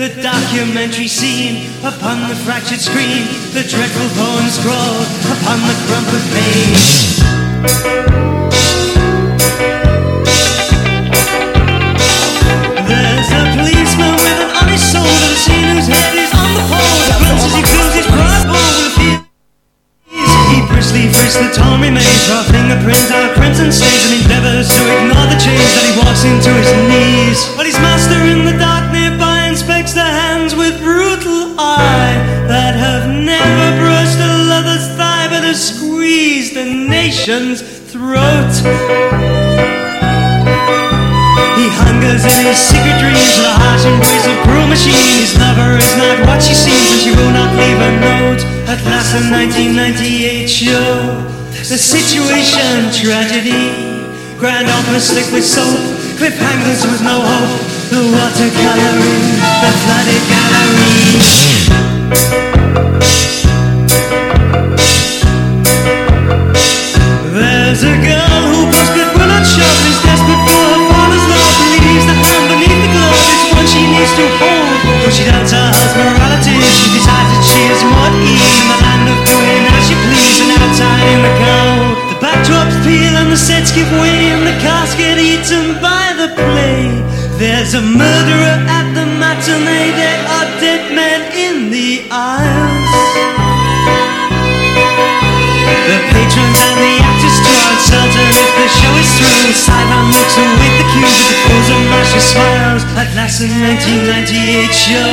the documentary scene upon the fractured screen, the dreadful poem scrawled upon the crumpled page. There's a policeman with an honest soul to the scene whose head is on the pole. The grunts as he fills his pride bowl with fear. He briskly frisks the torn remains, raw fingerprints out crimson stains, and endeavors to ignore the change that he walks into his knees. But his master in the dark nearby inspects the hands with brutal eye that have never brushed a lover's thigh, but have squeezed the nation's throat. He hungers in his secret dreams, the harsh embrace of cruel machine. His lover is not what she seems, and she will not leave a note. At last, the 1998 show, the situation tragedy. Grand opera slick with soap, cliffhangers with no hope. The watercoloring, the flooded gallery. There's a girl who busted will not shove is desperate for her father's love Believes the hand beneath the glove is what she needs to hold. But she doubts her husband's morality She decides that she is more at ease In the land of doing as she please And outside in the cold The backdrops peel and the sets give way And the cast get eaten by the play There's a murderer at the matinee There are dead men in the aisles the patrons and the actors draw uncertain if the show is through. Sideline looks await the cue with the pose of mashy smiles. At last, the 1998 show,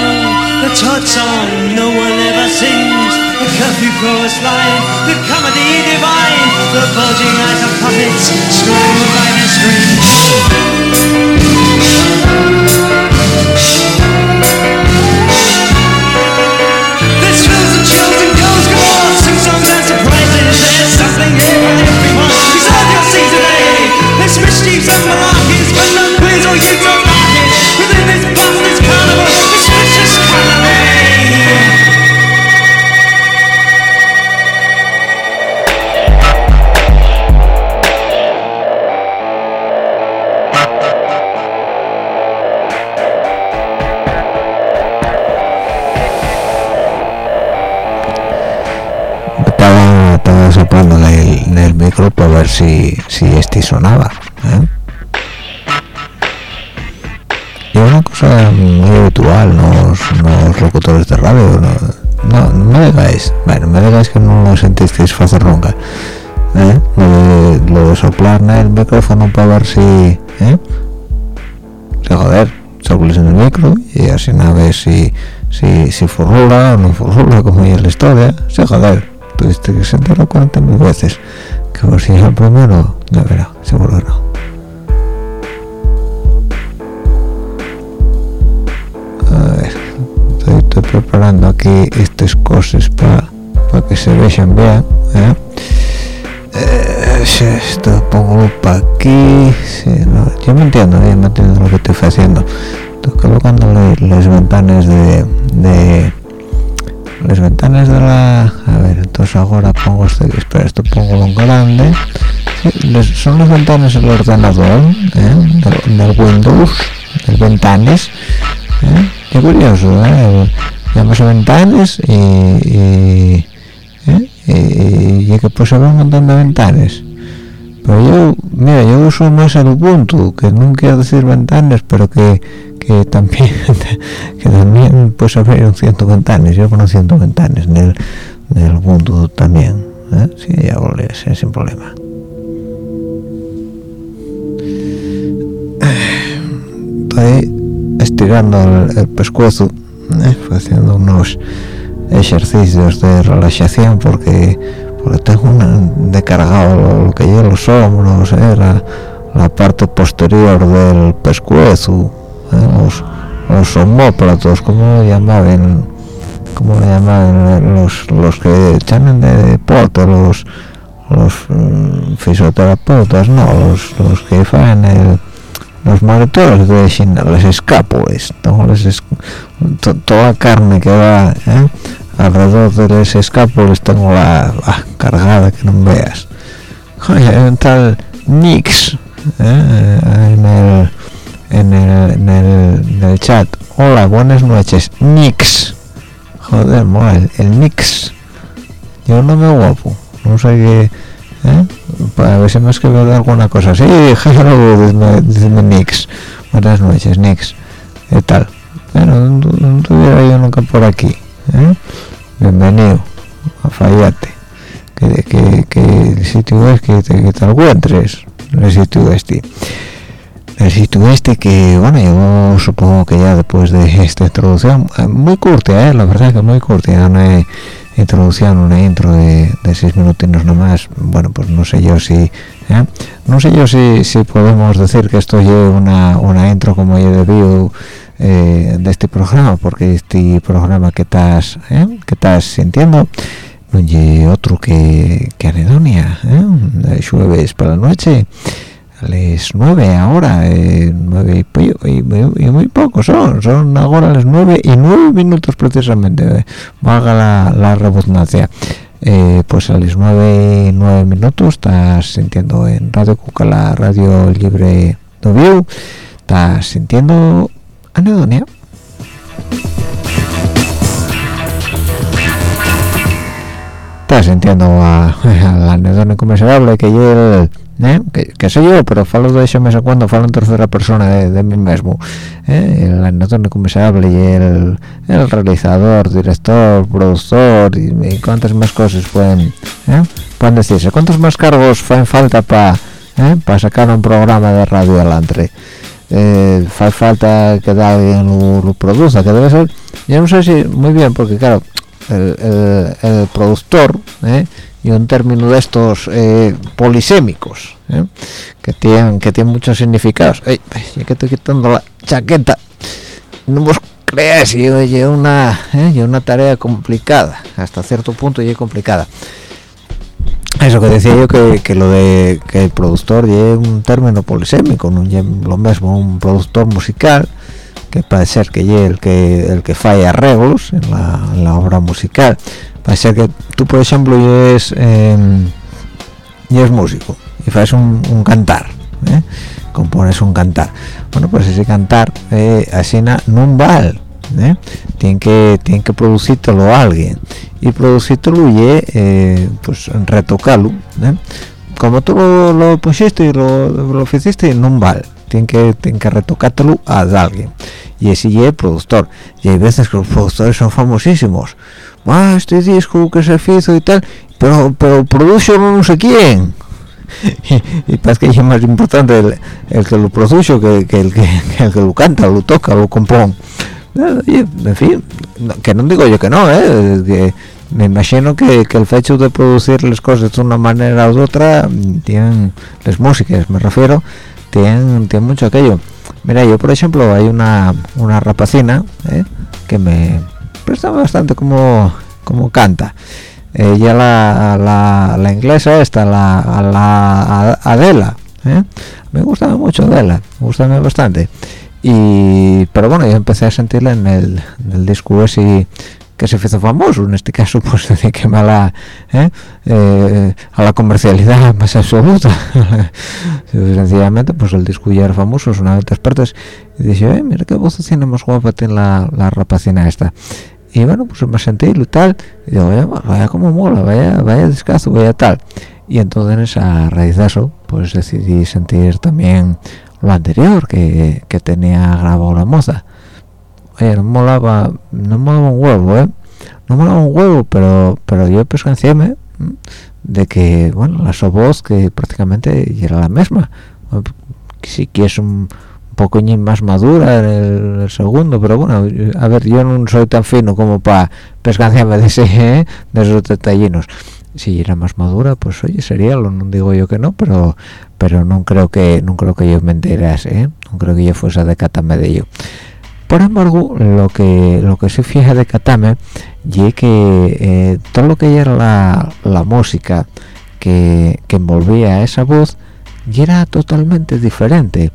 the Todd song no one ever sings. The curfew chorus line, the comedy divine, the bulging eyes of puppets strung by their strings. Mischiefs and malarkeys, but no quiz or you don't si, si este sonaba ¿eh? y una cosa muy habitual los, los locutores de radio no, no, me digáis bueno me digáis que no lo sentisteis fácil ronca ¿eh? lo, de, lo de soplar el micrófono para ver si ¿eh? si joder soples en el micro y así no ves si si, si furrula o no furrula como es la historia sí joder tuviste que sentarlo 40 mil veces que por si es el primero ya verá seguro no estoy, preparando aquí estas cosas para que se vean bien ¿eh? Eh, esto pongo para aquí no, yo me entiendo yo me entiendo lo que estoy haciendo estoy colocando las ventanas de a entonces ahora pongo este espera esto pongo en grande son las ventanas del ordenador ¿eh? del, del Windows las ventanas ¿eh? qué curioso ¿eh? llamas ventanas y, y, ¿eh? y, y que pues haber un montón de ventanas pero yo mira yo uso más el Ubuntu que no quiero decir ventanas pero que que también que también pues un ciento ventanas yo con un ciento ventanas en el, el Ubuntu segundo también ¿eh? sí ya volvés sin problema estoy estirando el, pescuezo ¿eh? haciendo unos ejercicios de relajación porque porque tengo un decargado lo que lleva los hombros ¿eh? la, parte posterior del pescuezo ¿eh? los, los homóplatos como lo llamaban como lo llamaban los, los que echan de deporte los los mm, fisioterapeutas no los, los que hacen el los monitores de las escápulas toda la carne que va ¿eh? alrededor de las escápulas tengo la, cargada que no veas hay un tal Nix ¿eh? en, el, en, el, en, el, en, el, chat hola buenas noches Nix joder el, el Nix yo no me guapo no sé qué ¿eh? para ver si me escribe alguna cosa. Sí hello dice Nix buenas noches Nix ¿qué tal? bueno no, tuviera yo nunca por aquí ¿eh? bienvenido a Fallate que, que, que, el sitio es que te, que te encuentres el sitio este el sitio este que bueno yo supongo que ya después de esta introducción eh, muy corta eh, la verdad que muy corta hay introducción una intro de, de seis minutinos nomás bueno pues no sé yo si ¿eh? no sé yo si, si podemos decir que esto es una, una intro como yo debido eh, de este programa porque este programa que estás ¿eh? que estás sintiendo no otro que, que anedonia jueves para la noche a las nueve ahora, eh, nueve y, muy poco son, son ahora las nueve y nueve minutos precisamente, eh, valga la, la redundancia. Eh, pues a las nueve y nueve minutos estás sintiendo en Radio Cuca la radio libre de View, estás sintiendo anedonia. Estás sintiendo a, la anedonia inconmensurable que yo ¿eh? que, que soy yo pero falo de eso mes cuando falo en tercera persona de, de mí mismo ¿eh? el anótono comisable y el, el, realizador director productor y, y, cuántas más cosas pueden ¿eh? pueden decirse cuántos más cargos hacen falta para ¿eh? para sacar un programa de radio adelante eh, falta que alguien lo, lo, produzca que debe ser yo no sé si muy bien porque claro el, el, el productor ¿eh? Y un término de estos eh, polisémicos ¿eh? que tienen que tienen muchos significados Ey, ya que estoy quitando la chaqueta no vos creáis yo una ¿eh? una tarea complicada hasta cierto punto y complicada eso que decía yo que, que lo de que el productor lleve un término polisémico no lo mismo un productor musical que puede ser que lleve el que el que falla arreglos en en la obra musical a ser que tú por ejemplo y es em, es músico y haces un, cantar ¿eh? compones un cantar bueno pues ese cantar eh, así no vale ¿eh? tiene que tiene que producírtelo a alguien y producírtelo y eh, pues retocarlo ¿eh? como tú lo, pusiste y lo, lo hiciste no vale tiene que tiene que retocártelo a alguien y ese es el productor y hay veces que los productores son famosísimos ah, este disco que se hizo y tal, pero, pero produjo no sé quién. y, parece que es más importante el, que lo produjo que, el que, el que lo canta, lo toca, lo compone. en fin, que no digo yo que no, ¿eh? me imagino que, que, el hecho de producir las cosas de una manera u otra tienen las músicas, me refiero, tienen, tienen mucho aquello. Mira, yo por ejemplo hay una, una rapacina ¿eh? que me presta bastante como como canta. Ella la, la, la, inglesa esta la, la Adela ¿eh? me gusta mucho Adela me gusta bastante. Y pero bueno yo empecé a sentirla en el, en el disco ese que se hizo famoso en este caso pues que a la ¿eh? Eh, a la comercialidad más absoluta. Sencillamente pues el disco ya era famoso son una partes. Y dije mira qué voz tiene más guapa tiene la, la rapacina esta y bueno pues me senté y tal. Y digo vaya, vaya como mola vaya vaya descaso vaya tal y entonces a raíz de eso pues decidí sentir también lo anterior que, que tenía grabado la moza. Oye no molaba no molaba un huevo eh no da un huevo pero pero yo pescanciéme de que bueno la su voz que prácticamente era la misma. Si quieres un poco más madura en el, segundo pero bueno a ver yo no soy tan fino como para pescanciarme de ese ¿eh? de esos detallinos si era más madura pues oye sería lo no digo yo que no pero pero no creo que no creo que yo me enterase ¿eh? no creo que yo fuese de catame de ello por embargo lo que lo que se fija de catame y que eh, todo lo que era la, la música que, que envolvía esa voz y era totalmente diferente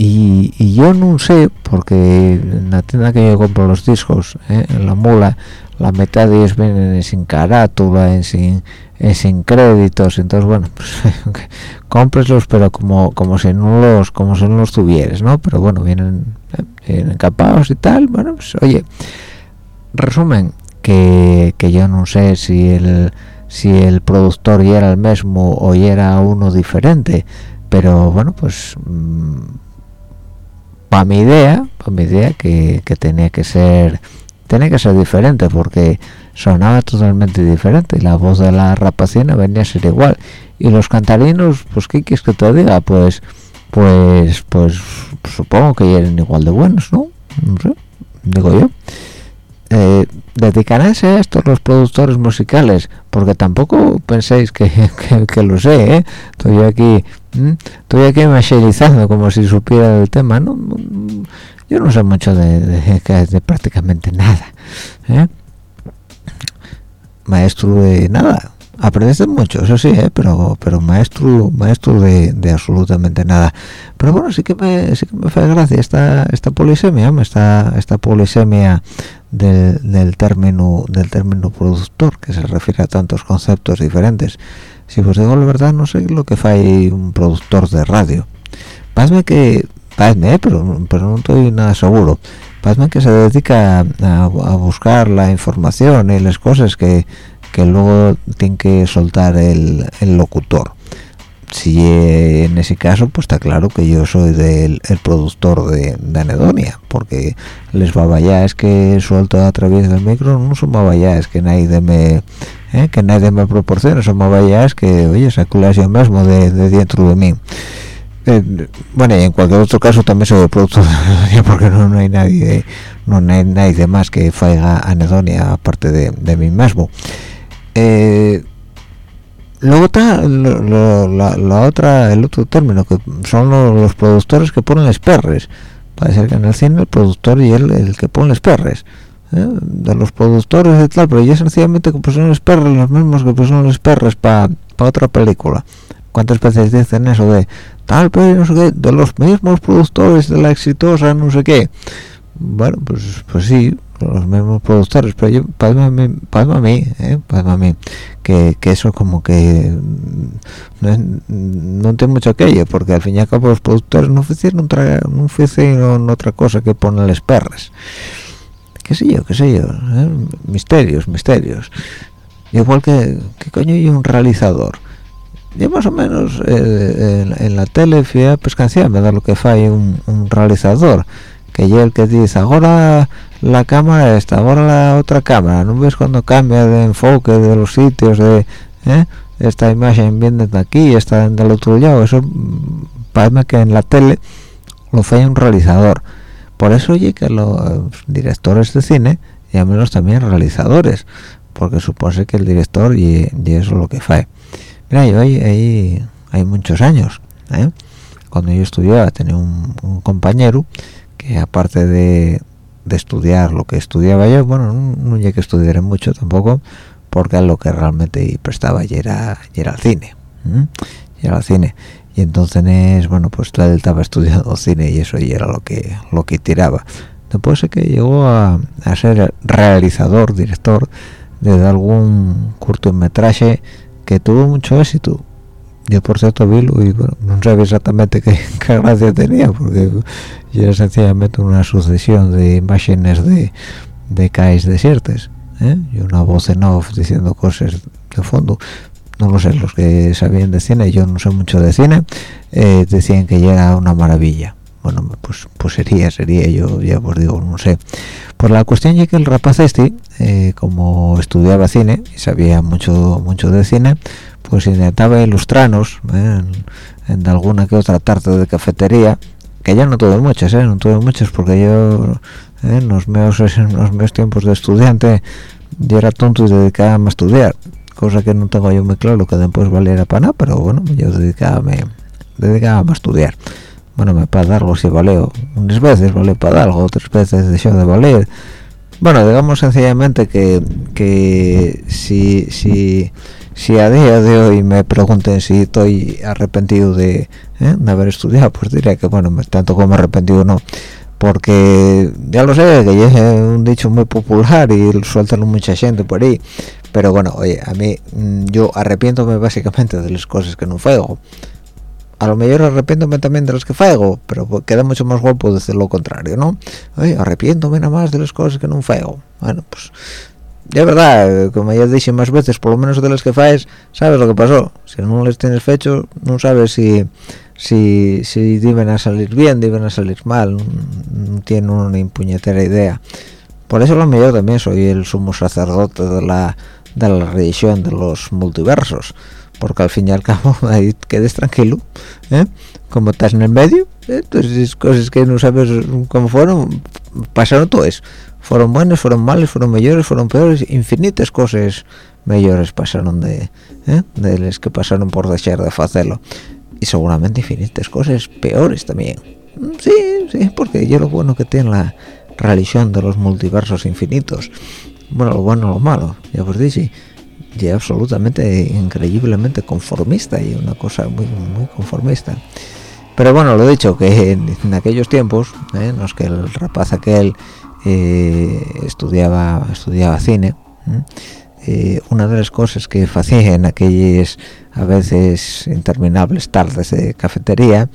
y, yo no sé porque en la tienda que yo compro los discos ¿eh? en la mula la mitad de ellos vienen sin carátula en sin sin créditos entonces bueno pues pero como como si no los como si no los tuvieras no pero bueno vienen, eh, encapados y tal bueno pues oye resumen que, que yo no sé si el si el productor ya era el mismo o ya era uno diferente pero bueno pues mm, para mi idea para mi idea que, que, tenía que ser tenía que ser diferente porque sonaba totalmente diferente y la voz de la rapacina venía a ser igual. Y los cantarinos pues qué quieres que te diga pues pues pues supongo que eran igual de buenos no no sé digo yo eh, dedicarse a esto los productores musicales porque tampoco penséis que, que, lo sé ¿eh? estoy aquí estoy aquí como si supiera del tema no yo no sé mucho de, prácticamente nada ¿eh? maestro de nada aprendes mucho eso sí ¿eh? pero pero maestro maestro de, absolutamente nada pero bueno sí que me sí que me hace gracia esta esta polisemia esta esta polisemia del, del, término del término productor que se refiere a tantos conceptos diferentes. Si os digo la verdad no sé lo que fae un productor de radio. Pasme que pasme ¿eh? pero pero no estoy nada seguro. Pasme que se dedica a, a, buscar la información y las cosas que, que luego tiene que soltar el, el locutor si en ese caso pues está claro que yo soy del el productor de, anedonia porque les babayas que suelto a través del micro no son babayas que nadie me ¿eh? que nadie me proporciona son babayas que oye saco yo mismo de, de, dentro de mí eh, bueno y en cualquier otro caso también soy el productor de anedonia porque no, no hay nadie no hay nadie más que faiga anedonia aparte de, de mí mismo eh, luego está la, otra el otro término que son los, productores que ponen los perres. Parece que en el cine el productor y él el que pone los perres ¿eh? de los productores y tal pero ya sencillamente que pusieron los perres los mismos que pusieron los perres para otra película. Cuántas veces dicen eso de tal pero no sé de los mismos productores de la exitosa no sé qué. Bueno pues pues sí los mismos productores pero yo a mí, ¿eh? mí que, que, eso como que no, no tiene mucho aquello porque al fin y al cabo los productores no hicieron otra no hicieron otra cosa que ponerles perras qué sé yo qué sé yo ¿eh? misterios misterios igual que qué coño hay un realizador yo más o menos eh, en, en, la tele fui a pescancia me da lo que fue un, un realizador que yo el que dice ahora la cámara esta ahora la otra cámara no ves cuando cambia de enfoque de los sitios de ¿eh? esta imagen viene de aquí está del otro lado eso mm, parece que en la tele lo fue un realizador por eso oye que los directores de cine y menos también realizadores porque supone que el director y, eso es lo que fue mira yo ahí, hay muchos años ¿eh? cuando yo estudiaba tenía un compañero que aparte de, de, estudiar lo que estudiaba yo, bueno, no, no llegué que estudiar mucho tampoco, porque lo que realmente prestaba ya era, era el cine, era el cine. Y entonces, bueno, pues él estaba estudiando cine y eso ya era lo que lo que tiraba. Después es que llegó a, a ser realizador, director de algún cortometraje que tuvo mucho éxito yo por cierto vi y bueno, no sabía exactamente qué, gracia tenía porque yo era sencillamente una sucesión de imágenes de, de caes desiertes ¿eh? y una voz en off diciendo cosas de fondo no lo sé, los que sabían de cine, yo no sé mucho de cine, eh, decían que ya era una maravilla. Bueno, pues, pues sería, sería, yo ya os digo, no sé. pues la cuestión es que el rapaz este eh, como estudiaba cine y sabía mucho mucho de cine pues intentaba ilustrarnos ¿eh? en, alguna que otra tarta de cafetería que ya no tuve muchas ¿eh? no tuve muchas porque yo en los meus en los meus tiempos de estudiante yo era tonto y dedicaba a estudiar cosa que no tengo yo muy claro que después valiera para nada pero bueno yo dedicaba dedicaba a estudiar bueno me para algo si valeo unas veces vale para algo otras veces dejó de valer bueno digamos sencillamente que que si si si a día de hoy me pregunten si estoy arrepentido de, ¿eh? de haber estudiado pues diría que bueno tanto como arrepentido no. Porque ya lo sé que es un dicho muy popular y sueltan mucha gente por ahí. Pero bueno oye a mí mm, yo arrepiéntome básicamente de las cosas que no fuego a lo mejor arrepiéntome también de los que faigo, pero pues queda mucho más guapo decir lo contrario, ¿no? Oye, arrepiéntome nada más de las cosas que no faigo. Bueno, pues ya verdad, como ya dije más veces, por lo menos de las que faes, sabes lo que pasó. Si no les tienes fecho, no sabes si si si deben a salir bien, deben a salir mal, no, tiene una impuñetera idea. Por eso lo mejor también soy el sumo sacerdote de la de la religión de los multiversos porque al fin y al cabo ahí quedes tranquilo ¿eh? como estás en el medio entonces cosas que no sabes cómo fueron pasaron todo eso. Fueron buenas fueron malas fueron mejores fueron peores infinitas cosas mejores pasaron de ¿eh? de las que pasaron por dejar de hacerlo. Y seguramente infinitas cosas peores también. Sí sí porque yo lo bueno que tiene la religión de los multiversos infinitos. Bueno lo bueno lo malo ya os dije y absolutamente increíblemente conformista y una cosa muy muy conformista pero bueno lo dicho que en, aquellos tiempos ¿eh? en los que el rapaz aquel eh, estudiaba estudiaba cine eh, una de las cosas que hacía en aquellas a veces interminables tardes de cafetería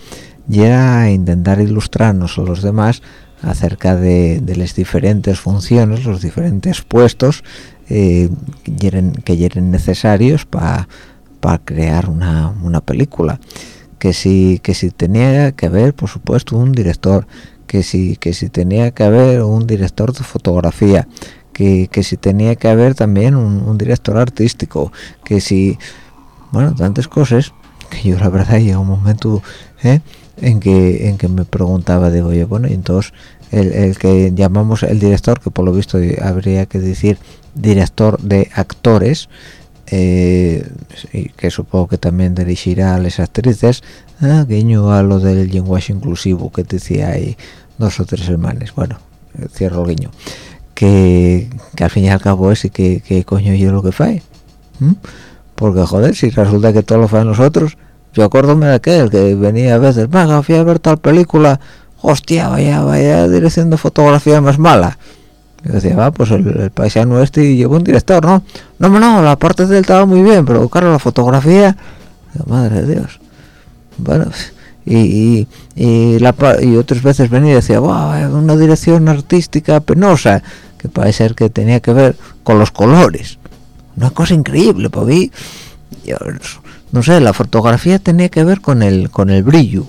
y era intentar ilustrarnos a los demás acerca de, de las diferentes funciones, los diferentes puestos eh, que eran necesarios para crear una, película. Que si que si tenía que haber por supuesto un director. Que si que si tenía que haber un director de fotografía. Que, que si tenía que haber también un, director artístico. Que si bueno tantas cosas que yo la verdad llega un momento ¿eh? en que en que me preguntaba digo yo bueno y entonces el, el, que llamamos el director que por lo visto habría que decir director de actores eh, que supongo que también dirigirá a las actrices ah, guiño a lo del lenguaje inclusivo que decía ahí dos o tres hermanos bueno cierro el guiño. Que, al fin y al cabo es y que, que coño yo lo que fae porque joder si resulta que todo lo fae nosotros yo acuérdome de aquel que venía a veces venga fui a ver tal película hostia vaya vaya dirección de fotografía más mala yo decía, va, pues el, paisano este llevó un director, ¿no? No, no, la parte del estaba muy bien, pero claro, la fotografía, madre de Dios. Bueno, y, y, la, y otras veces venía y decía, wow, una dirección artística penosa, que parece ser que tenía que ver con los colores. Una cosa increíble, para mí. no sé, la fotografía tenía que ver con el, con el brillo,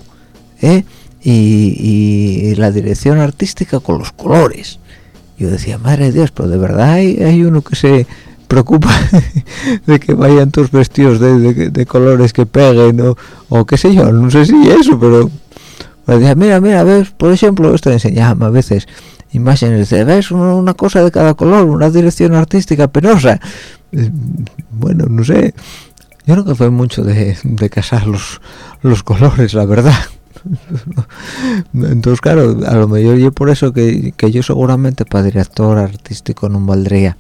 ¿eh? Y, y la dirección artística con los colores. Yo decía madre de Dios pero de verdad hay, uno que se preocupa de que vayan tus vestidos de, colores que peguen o, qué sé yo no sé si eso pero decía mira mira ves por ejemplo esto enseñaba a veces imágenes de ves una, cosa de cada color una dirección artística penosa bueno no sé. Yo no que fue mucho de, de casar los los colores la verdad entonces claro a lo mejor yo por eso que, yo seguramente para director artístico no valdría.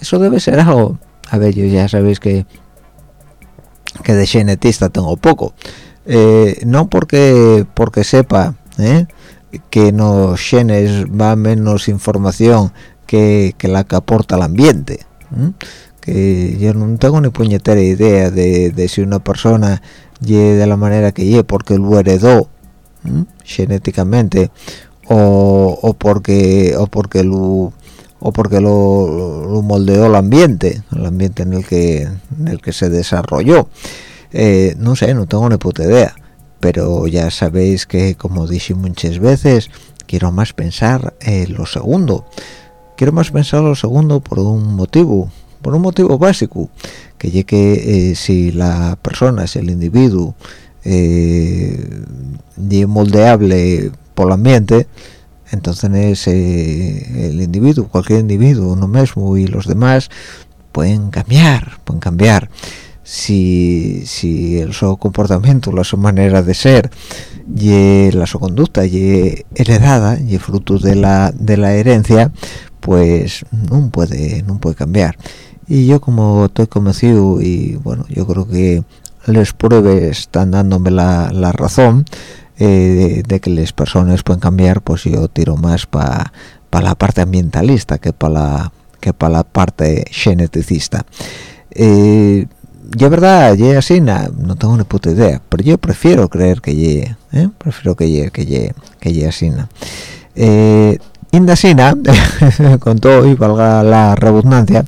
Eso debe ser algo a ver yo ya sabéis que que de genetista tengo poco. Eh, no porque porque sepa ¿eh? que los genes va menos información que, la que aporta el ambiente que yo no tengo ni puñetera idea de, de si una persona de la manera que ye porque lo heredó genéticamente o, porque o porque lo o porque lo, moldeó el ambiente el ambiente en el que en el que se desarrolló. Eh, no sé no tengo ni puta idea pero ya sabéis que como dije muchas veces quiero más pensar en lo segundo. Quiero más pensar lo segundo por un motivo por un motivo básico que ya que eh, si la persona si el individuo eh, es moldeable por el ambiente entonces eh, el individuo cualquier individuo uno mismo y los demás pueden cambiar pueden cambiar. Si, si el su comportamiento la su manera de ser y la su conducta y heredada y fruto de la de la herencia pues no puede no puede cambiar y yo como estoy convencido y bueno yo creo que les pruebas están dándome la, la razón eh, de, que las personas pueden cambiar pues yo tiro más para la parte ambientalista que para la que para la parte geneticista eh, yo verdad ye así no tengo ni puta idea pero yo prefiero creer que ye ¿eh? prefiero que ye que ye que ye así eh, indasina con todo y valga la redundancia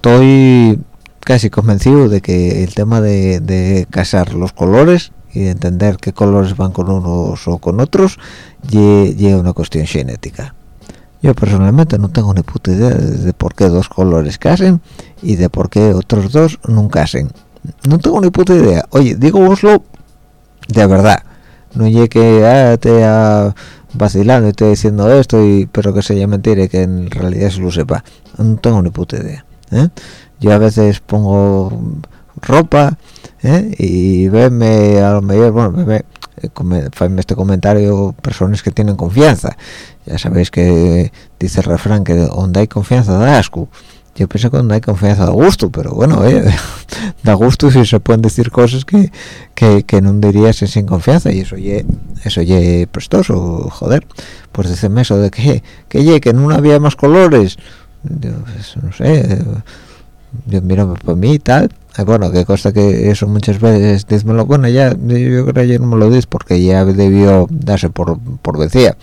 estoy casi convencido de que el tema de, de casar los colores y entender qué colores van con unos o con otros lleva una cuestión genética. Yo personalmente no tengo ni puta idea de, por qué dos colores casen y de por qué otros dos no casen. No tengo ni puta idea. Oye digo voslo de verdad. No llegue que ah, te ha vacilando y te diciendo esto y pero que sea mentira y que en realidad se lo sepa. No tengo ni puta idea ¿eh? yo a veces pongo ropa ¿eh? y veme a lo mejor bueno me, este comentario personas que tienen confianza ya sabéis que dice el refrán que donde hay confianza da asco yo pienso que donde hay confianza da gusto pero bueno da gusto si se pueden decir cosas que, que, no dirías sin confianza y eso ye, eso ye prestoso joder pues dicen eso de que que que no había más colores pues, no sé yo miro por mí y tal. Bueno que cosa que eso muchas veces dísmelo bueno ya yo creo que no me lo dices porque ya debió darse por por decía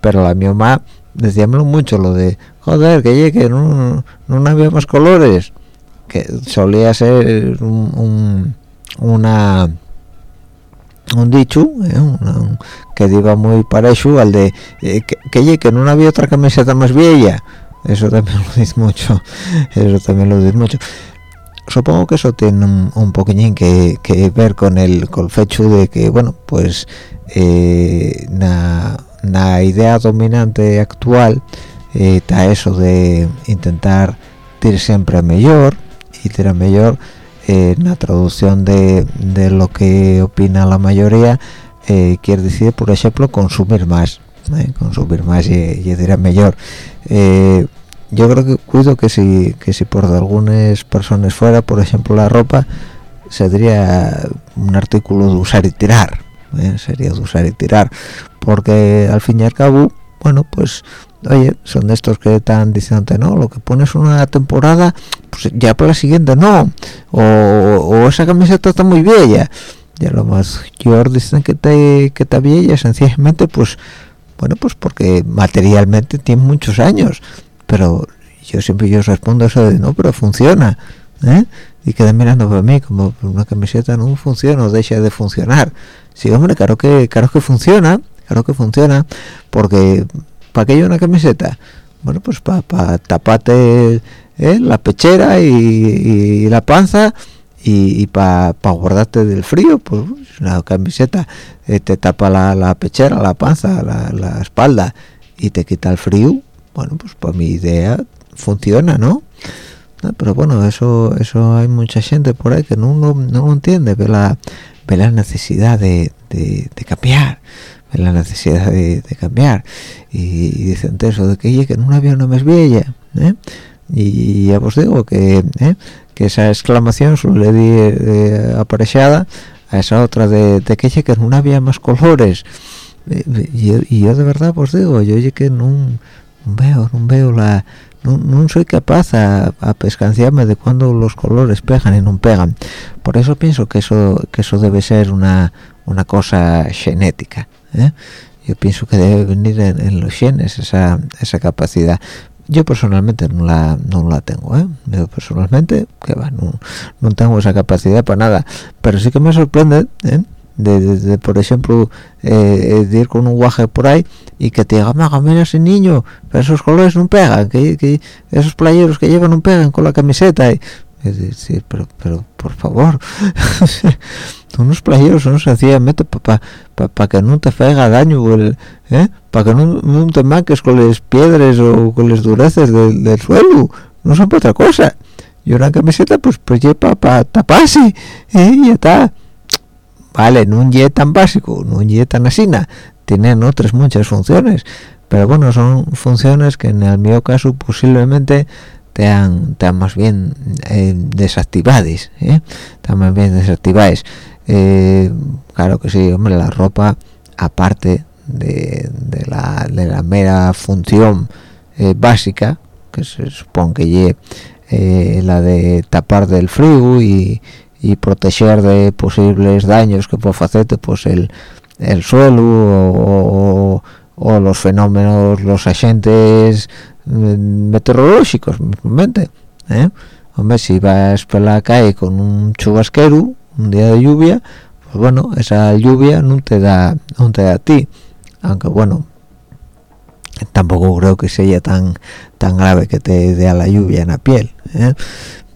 pero la mi mamá decíamelo mucho lo de joder que llegue no, no había más colores que solía ser un, una un dicho eh, que iba muy parejo al de eh, que, que, que no había otra camiseta más vieja eso también lo dice mucho eso también lo dice mucho. Supongo que eso tiene un, poquillín que, ver con el, con fecho de que bueno pues eh, la idea dominante actual está eh, eso de intentar ir siempre a mejor y tirar mejor eh, la traducción de, de, lo que opina la mayoría eh, quiere decir por ejemplo consumir más consumir más y, y dirá mejor yo creo que cuido que si que si por algunas personas fuera por ejemplo la ropa sería un artículo de usar y tirar ¿eh? sería de usar y tirar. Porque al fin y al cabo bueno pues oye son de estos que están diciendo no lo que pones una temporada pues ya para la siguiente no. O, esa camiseta está muy vieja ya lo más yo dicen que te que está vieja sencillamente pues bueno pues porque materialmente tiene muchos años pero yo siempre yo respondo eso de no pero funciona ¿eh? y quedan mirando para mí como una camiseta no funciona o deja de funcionar sí hombre claro que claro que funciona claro que funciona porque para qué hay una camiseta bueno pues para pa taparte ¿eh? la pechera y, la panza y, para guardarte del frío pues una camiseta te tapa la, pechera la panza la, espalda y te quita el frío bueno pues por mi idea funciona ¿no? pero bueno eso eso hay mucha gente por ahí que no, no, lo entiende ve la ve la necesidad de, cambiar ve la necesidad de, cambiar y, dicen eso de que que en un avión no me es bella ¿eh? y ya os digo que ¿eh? Que esa exclamación suele ir eh, aparejada a esa otra de, de que que no había más colores. Y, yo de verdad os digo yo oye que no veo no veo la no, soy capaz a, a, pescanciarme de cuando los colores pegan y no pegan. Por eso pienso que eso que eso debe ser una una cosa genética ¿eh? yo pienso que debe venir en, los genes esa, esa capacidad yo personalmente no la no la tengo ¿eh? yo personalmente que va no, no tengo esa capacidad para nada pero sí que me sorprende ¿eh? de, por ejemplo eh, de ir con un guaje por ahí y que te diga maga mira ese niño esos colores no pegan que, esos playeros que llevan no pegan con la camiseta y, decir, pero pero por favor unos playeros son sencillamente para pa, que no te haga daño ¿eh? para que no, te manques con las piedras o con las dureces del, suelo no son para otra cosa y una camiseta pues pues para taparse ¿eh? y ya está vale no es tan básico no es tan asina tienen otras muchas funciones pero bueno son funciones que en el mío caso posiblemente te han, más bien eh, desactivadas ¿eh? más bien desactivadas eh, claro que sí hombre la ropa aparte de, la, de la mera función eh, básica que se supone que lleve la de tapar del frío y, y proteger de posibles daños que puede hacerte pues el, el suelo o, los fenómenos los agentes meteorológicos simplemente ¿eh? hombre si vas por la calle con un chubasquero un día de lluvia pues bueno esa lluvia no te da no te da a ti aunque bueno tampoco creo que sea tan tan grave que te dé a la lluvia en la piel ¿eh?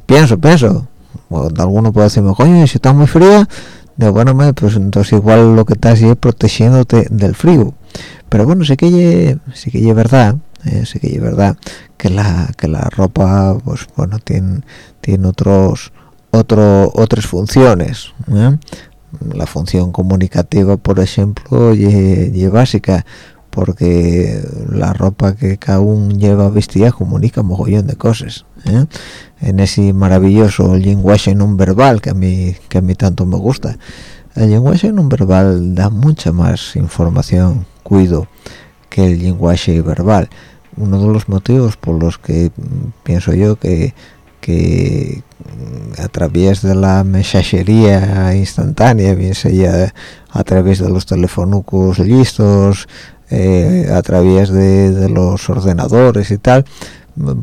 pienso pienso alguno puede decirme coño si está muy fría de bueno pues entonces igual lo que estás es protegiéndote del frío pero bueno sí que sí que es verdad sí que es verdad que la que la ropa pues bueno tiene tiene otros otro otras funciones ¿eh? la función comunicativa por ejemplo es básica porque la ropa que cada uno lleva vestida comunica un mogollón de cosas ¿eh? en ese maravilloso lenguaje no verbal que a mí que a mí tanto me gusta el lenguaje no verbal da mucha más información cuido que el lenguaje verbal uno de los motivos por los que pienso yo que que a través de la mensajería instantánea bien sea a través de los teléfonos listos eh, a través de, los ordenadores y tal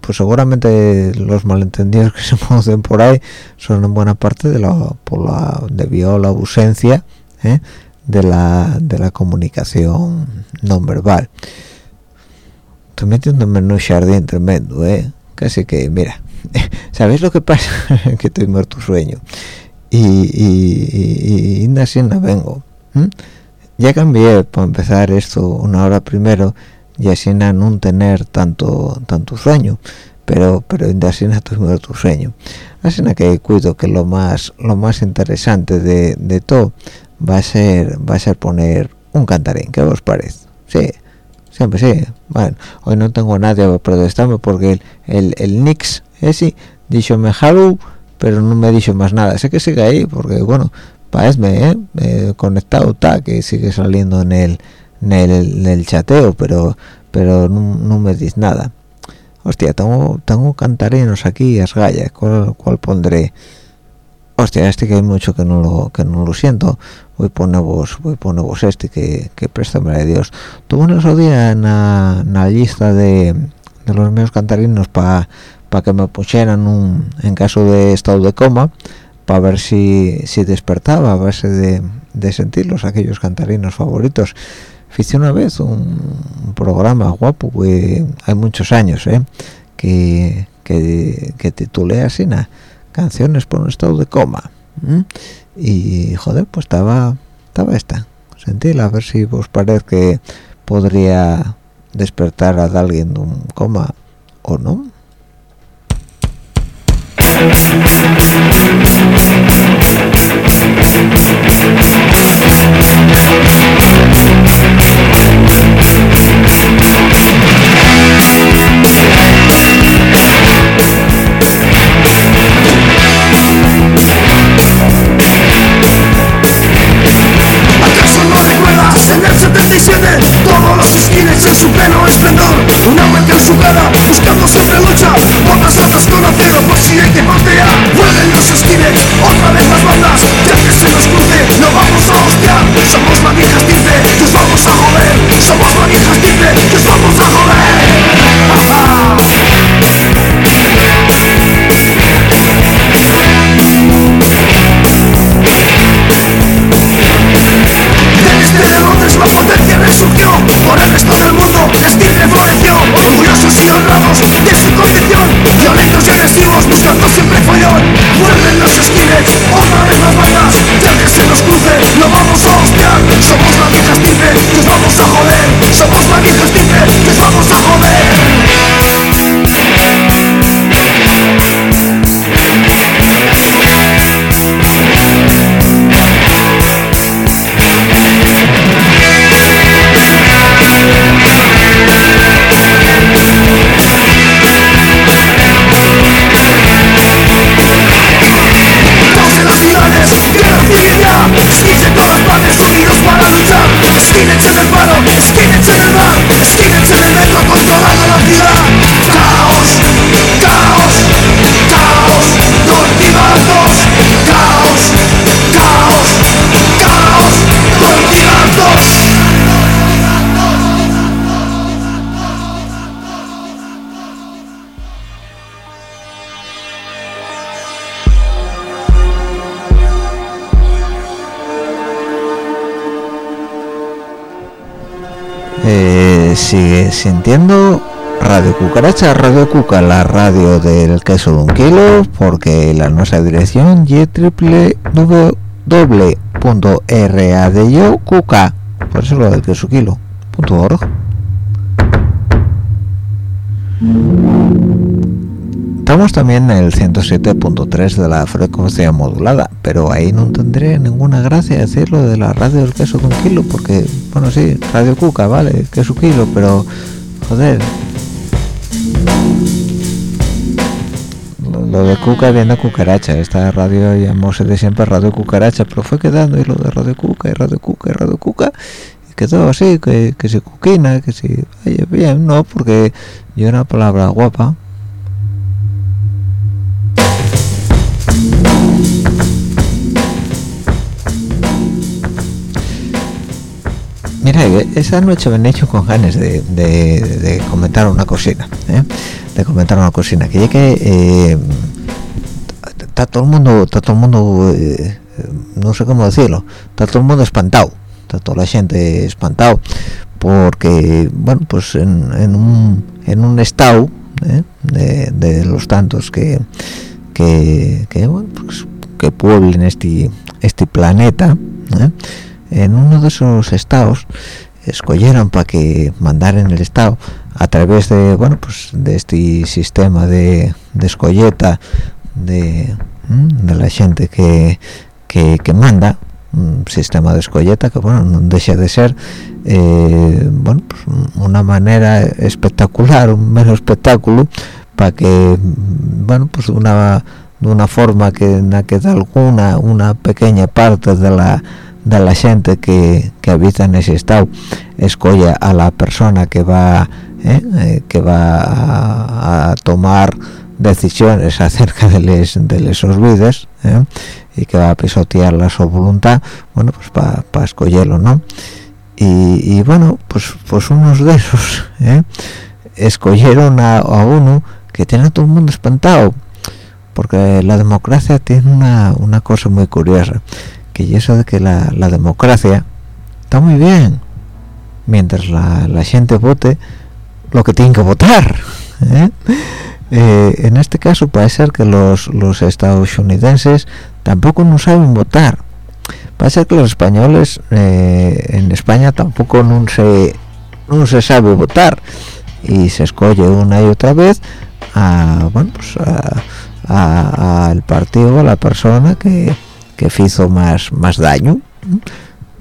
pues seguramente los malentendidos que se producen por ahí son en buena parte de la por la debido a la ausencia ¿eh? de la de la comunicación no verbal estoy metiéndome en un jardín tremendo eh casi que mira sabéis lo que pasa que estoy muerto sueño. Y y, y, y, así vengo ya cambié para empezar esto una hora primero y así no tener tanto tanto sueño. Pero pero así no tener tu sueño. Así que cuido que lo más lo más interesante de, de todo va a ser va a ser poner un cantarín. ¿qué os parece? sí siempre sí. Bueno hoy no tengo nadie a protestarme porque el, el, el Nix ese dicho me jalo pero no me ha dicho más nada. Sé que sigue ahí porque bueno parece ¿eh? eh, conectado está que sigue saliendo en el en el, chateo pero pero no, me dices nada. Hostia tengo tengo cantarinos aquí as gallas ¿cuál, cuál pondré hostia este que hay mucho que no lo que no lo siento voy ponemos voy ponemos este que, que préstame de Dios tuve un otro día en la, lista de, de los míos cantarinos para para que me pusieran un en caso de estado de coma para ver si, si despertaba a base de, de sentirlos aquellos cantarinos favoritos hice una vez un, programa guapo que hay muchos años ¿eh? que, que, titulé así canciones por un estado de coma y joder pues estaba estaba esta. Sentíla a ver si os parece que podría despertar a alguien de un coma o no sintiendo Radio Cucaracha, Radio Cuca, la radio del queso de un kilo, porque la nuestra dirección es www.radio cuca, por eso lo del queso kilo, punto org. Estamos también en el 107.3 de la frecuencia modulada, pero ahí no tendré ninguna gracia decirlo de la radio del queso con kilo, porque, bueno, sí, Radio Cuca, vale, queso kilo, pero, Lo de Cuca viene a cucaracha, esta radio llamóse de siempre Radio Cucaracha, pero fue quedando y lo de Radio Cuca y Radio Cuca y Radio Cuca, y quedó así, que, que se cuquina, que se vaya bien, no, porque yo una palabra guapa, Mira, esa noche me he hecho con ganas de, comentar una cocina, ¿eh? de comentar una cocina, que ya que eh, está todo el mundo, está todo el mundo, eh, no sé cómo decirlo, está todo el mundo espantado, está toda la gente espantado, porque, bueno, pues en, un, en un estado de, los tantos que, que, que, pues, que pueblen este, este planeta, en uno de esos estados escogieron para que mandaran el estado a través de bueno pues de este sistema de, de escolleta de, de la gente que, que, manda un sistema de escolleta que bueno no deja de ser eh, bueno pues una manera espectacular un mero espectáculo para que bueno pues una de una forma que que de alguna una pequeña parte de la de la gente que, que habita en ese estado escoge a la persona que va eh, eh, que va a, tomar decisiones acerca de les de esos vides eh, y que va a pisotear la su voluntad bueno pues para pa escogerlo no y, bueno pues pues unos de esos escogieron a, a, uno que tiene a todo el mundo espantado porque la democracia tiene una, una cosa muy curiosa y eso de que la, democracia está muy bien mientras la, gente vote lo que tiene que votar ¿eh? Eh, en este caso parece ser que los, los estadounidenses tampoco no saben votar parece que los españoles eh, en España tampoco no se no se sabe votar y se escoge una y otra vez a bueno pues al partido a la persona que que hizo más más daño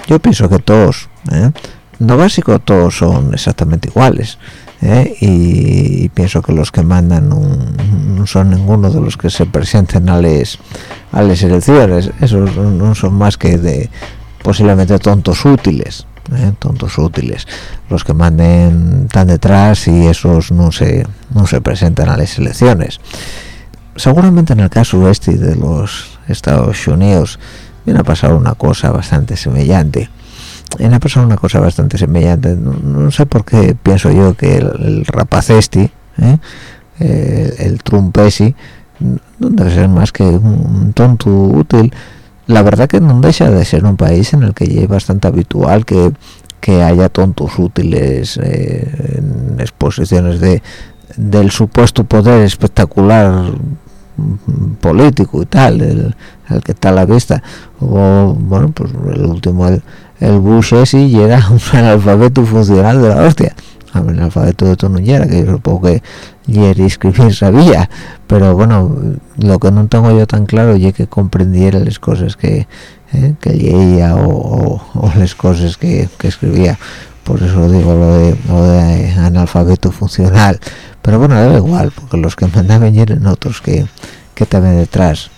yo pienso que todos ¿eh? no básico todos son exactamente iguales ¿eh? y, pienso que los que mandan no, son ninguno de los que se presenten a las elecciones esos no son más que de posiblemente tontos útiles ¿eh? tontos útiles los que manden tan detrás y esos no se no se presentan a las elecciones seguramente en el caso este de los Estados Unidos viene a pasar una cosa bastante semejante. Viene a pasar una cosa bastante semejante. No, sé por qué pienso yo que el, rapaz este ¿eh? el, Trump ese no debe ser más que un tonto útil. La verdad que no deja de ser un país en el que es bastante habitual que, que haya tontos útiles eh, en exposiciones de del supuesto poder espectacular político y tal el, que está a la vista. O bueno pues el último el, el Bush ese y era un analfabeto funcional de la hostia. A mí, el de todo no era que yo supongo que leer escribir sabía. Pero bueno lo que no tengo yo tan claro es que comprendiera las cosas que eh, que leía o, o, las cosas que, que, escribía. Por eso digo lo de, lo de analfabeto funcional pero bueno da igual porque los que mandaban eran otros que que también detrás.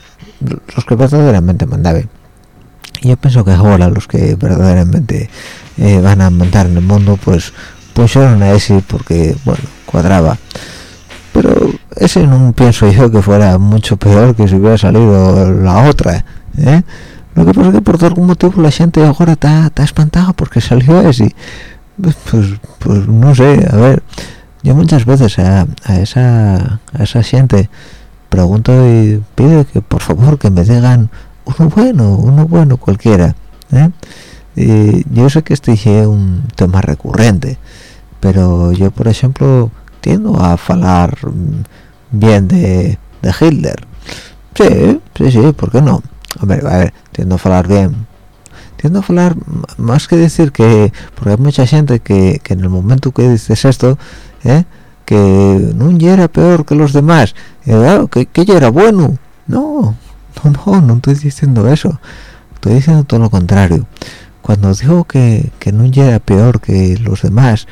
Los que verdaderamente mandaban. Yo pienso que ahora los que verdaderamente eh, van a mandar en el mundo pues pusieron a ese porque bueno cuadraba. Pero ese no pienso yo que fuera mucho peor que si hubiera salido la otra ¿eh? lo que pasa es que por algún motivo la gente ahora está, está espantada porque salió ese. Pues, pues no sé a ver yo muchas veces a, esa a esa gente pregunto y pido que por favor que me digan uno bueno uno bueno cualquiera ¿eh? y yo sé que este es un tema recurrente pero yo por ejemplo tiendo a hablar bien de, de Hitler. Sí sí sí por qué no a ver a ver tiendo a hablar bien. Tiendo a hablar más que decir que porque hay mucha gente que, que en el momento que dices esto ¿eh? que no era peor que los demás. Claro, que, que yo era bueno. No no no no estoy diciendo eso. Estoy diciendo todo lo contrario. Cuando digo que, que no era peor que los demás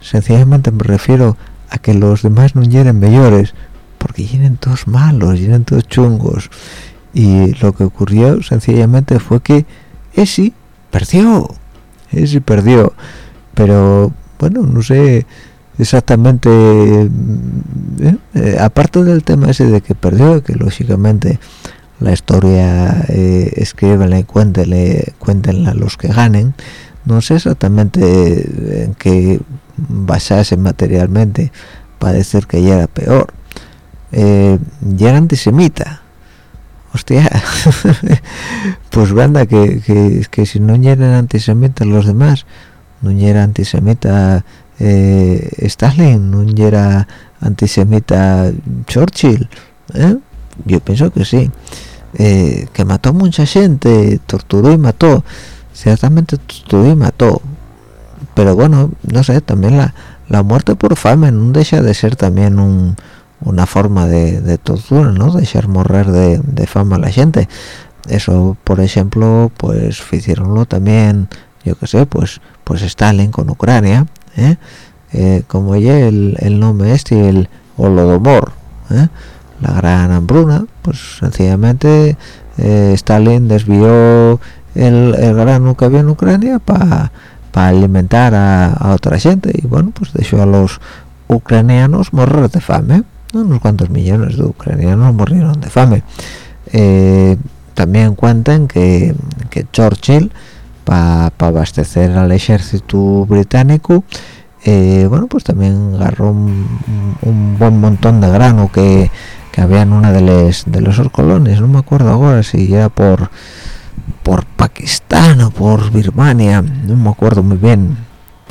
sencillamente me refiero a que los demás no eran mejores porque eran todos malos eran todos chungos. Y lo que ocurrió sencillamente fue que ese perdió. Ese perdió. Pero bueno no sé exactamente ¿eh? Eh, aparte del tema ese de que perdió que lógicamente la historia eh, escríbenla y cuéntenla a los que ganen no sé exactamente en qué basarse materialmente para decir que ya era peor eh, ya era antisemita hostia pues banda que, que, que, si no eran antisemitas los demás no era antisemita eh, Stalin no era antisemita Churchill ¿eh? yo pienso que sí. Eh, que mató mucha gente torturó y mató. Ciertamente torturó y mató. Pero bueno no sé también la, la muerte por fama no deja de ser también un, una forma de, tortura no dejar morrer de, de, fama a la gente. Eso por ejemplo pues hicieronlo también yo que sé pues pues Stalin con Ucrania ¿eh? Eh, como ya el, el nombre este el holodomor ¿eh? la gran hambruna pues sencillamente Stalin desvió el, el grano que en Ucrania para para alimentar a, a, otra gente y bueno pues dejó a los ucranianos morir de fame unos cuantos millones de ucranianos murieron de fame eh, también cuentan que, que Churchill para pa abastecer al ejército británico eh, bueno pues también agarró un, un, buen montón de grano que, que había en una de los de los colones no me acuerdo ahora si era por por Pakistán o por Birmania no me acuerdo muy bien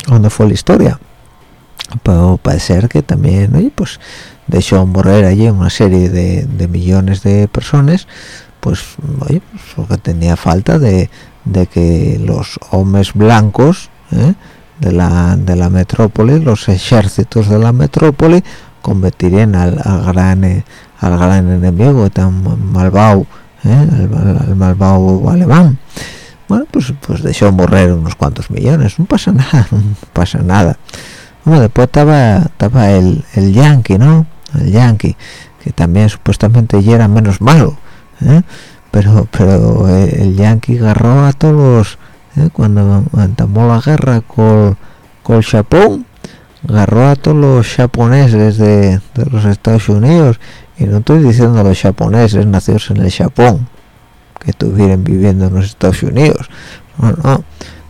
dónde fue la historia. Pero parece ser que también oye, pues dejó morir allí una serie de, de, millones de personas pues oye pues, lo que tenía falta de, de que los hombres blancos ¿eh? de la de la metrópoli los ejércitos de la metrópoli convertirían al, al gran al gran enemigo tan malvado ¿eh? el, el, malvado alemán bueno pues pues dejó morrer unos cuantos millones no pasa nada no pasa nada bueno después estaba estaba el, el yankee no el yankee que también supuestamente ya era menos malo ¿eh? Pero pero el yankee agarró a todos los ¿eh? cuando entamó la guerra con con Japón agarró a todos los japoneses de, los Estados Unidos. Y no estoy diciendo los japoneses nacidos en el Japón que estuvieran viviendo en los Estados Unidos. No, no.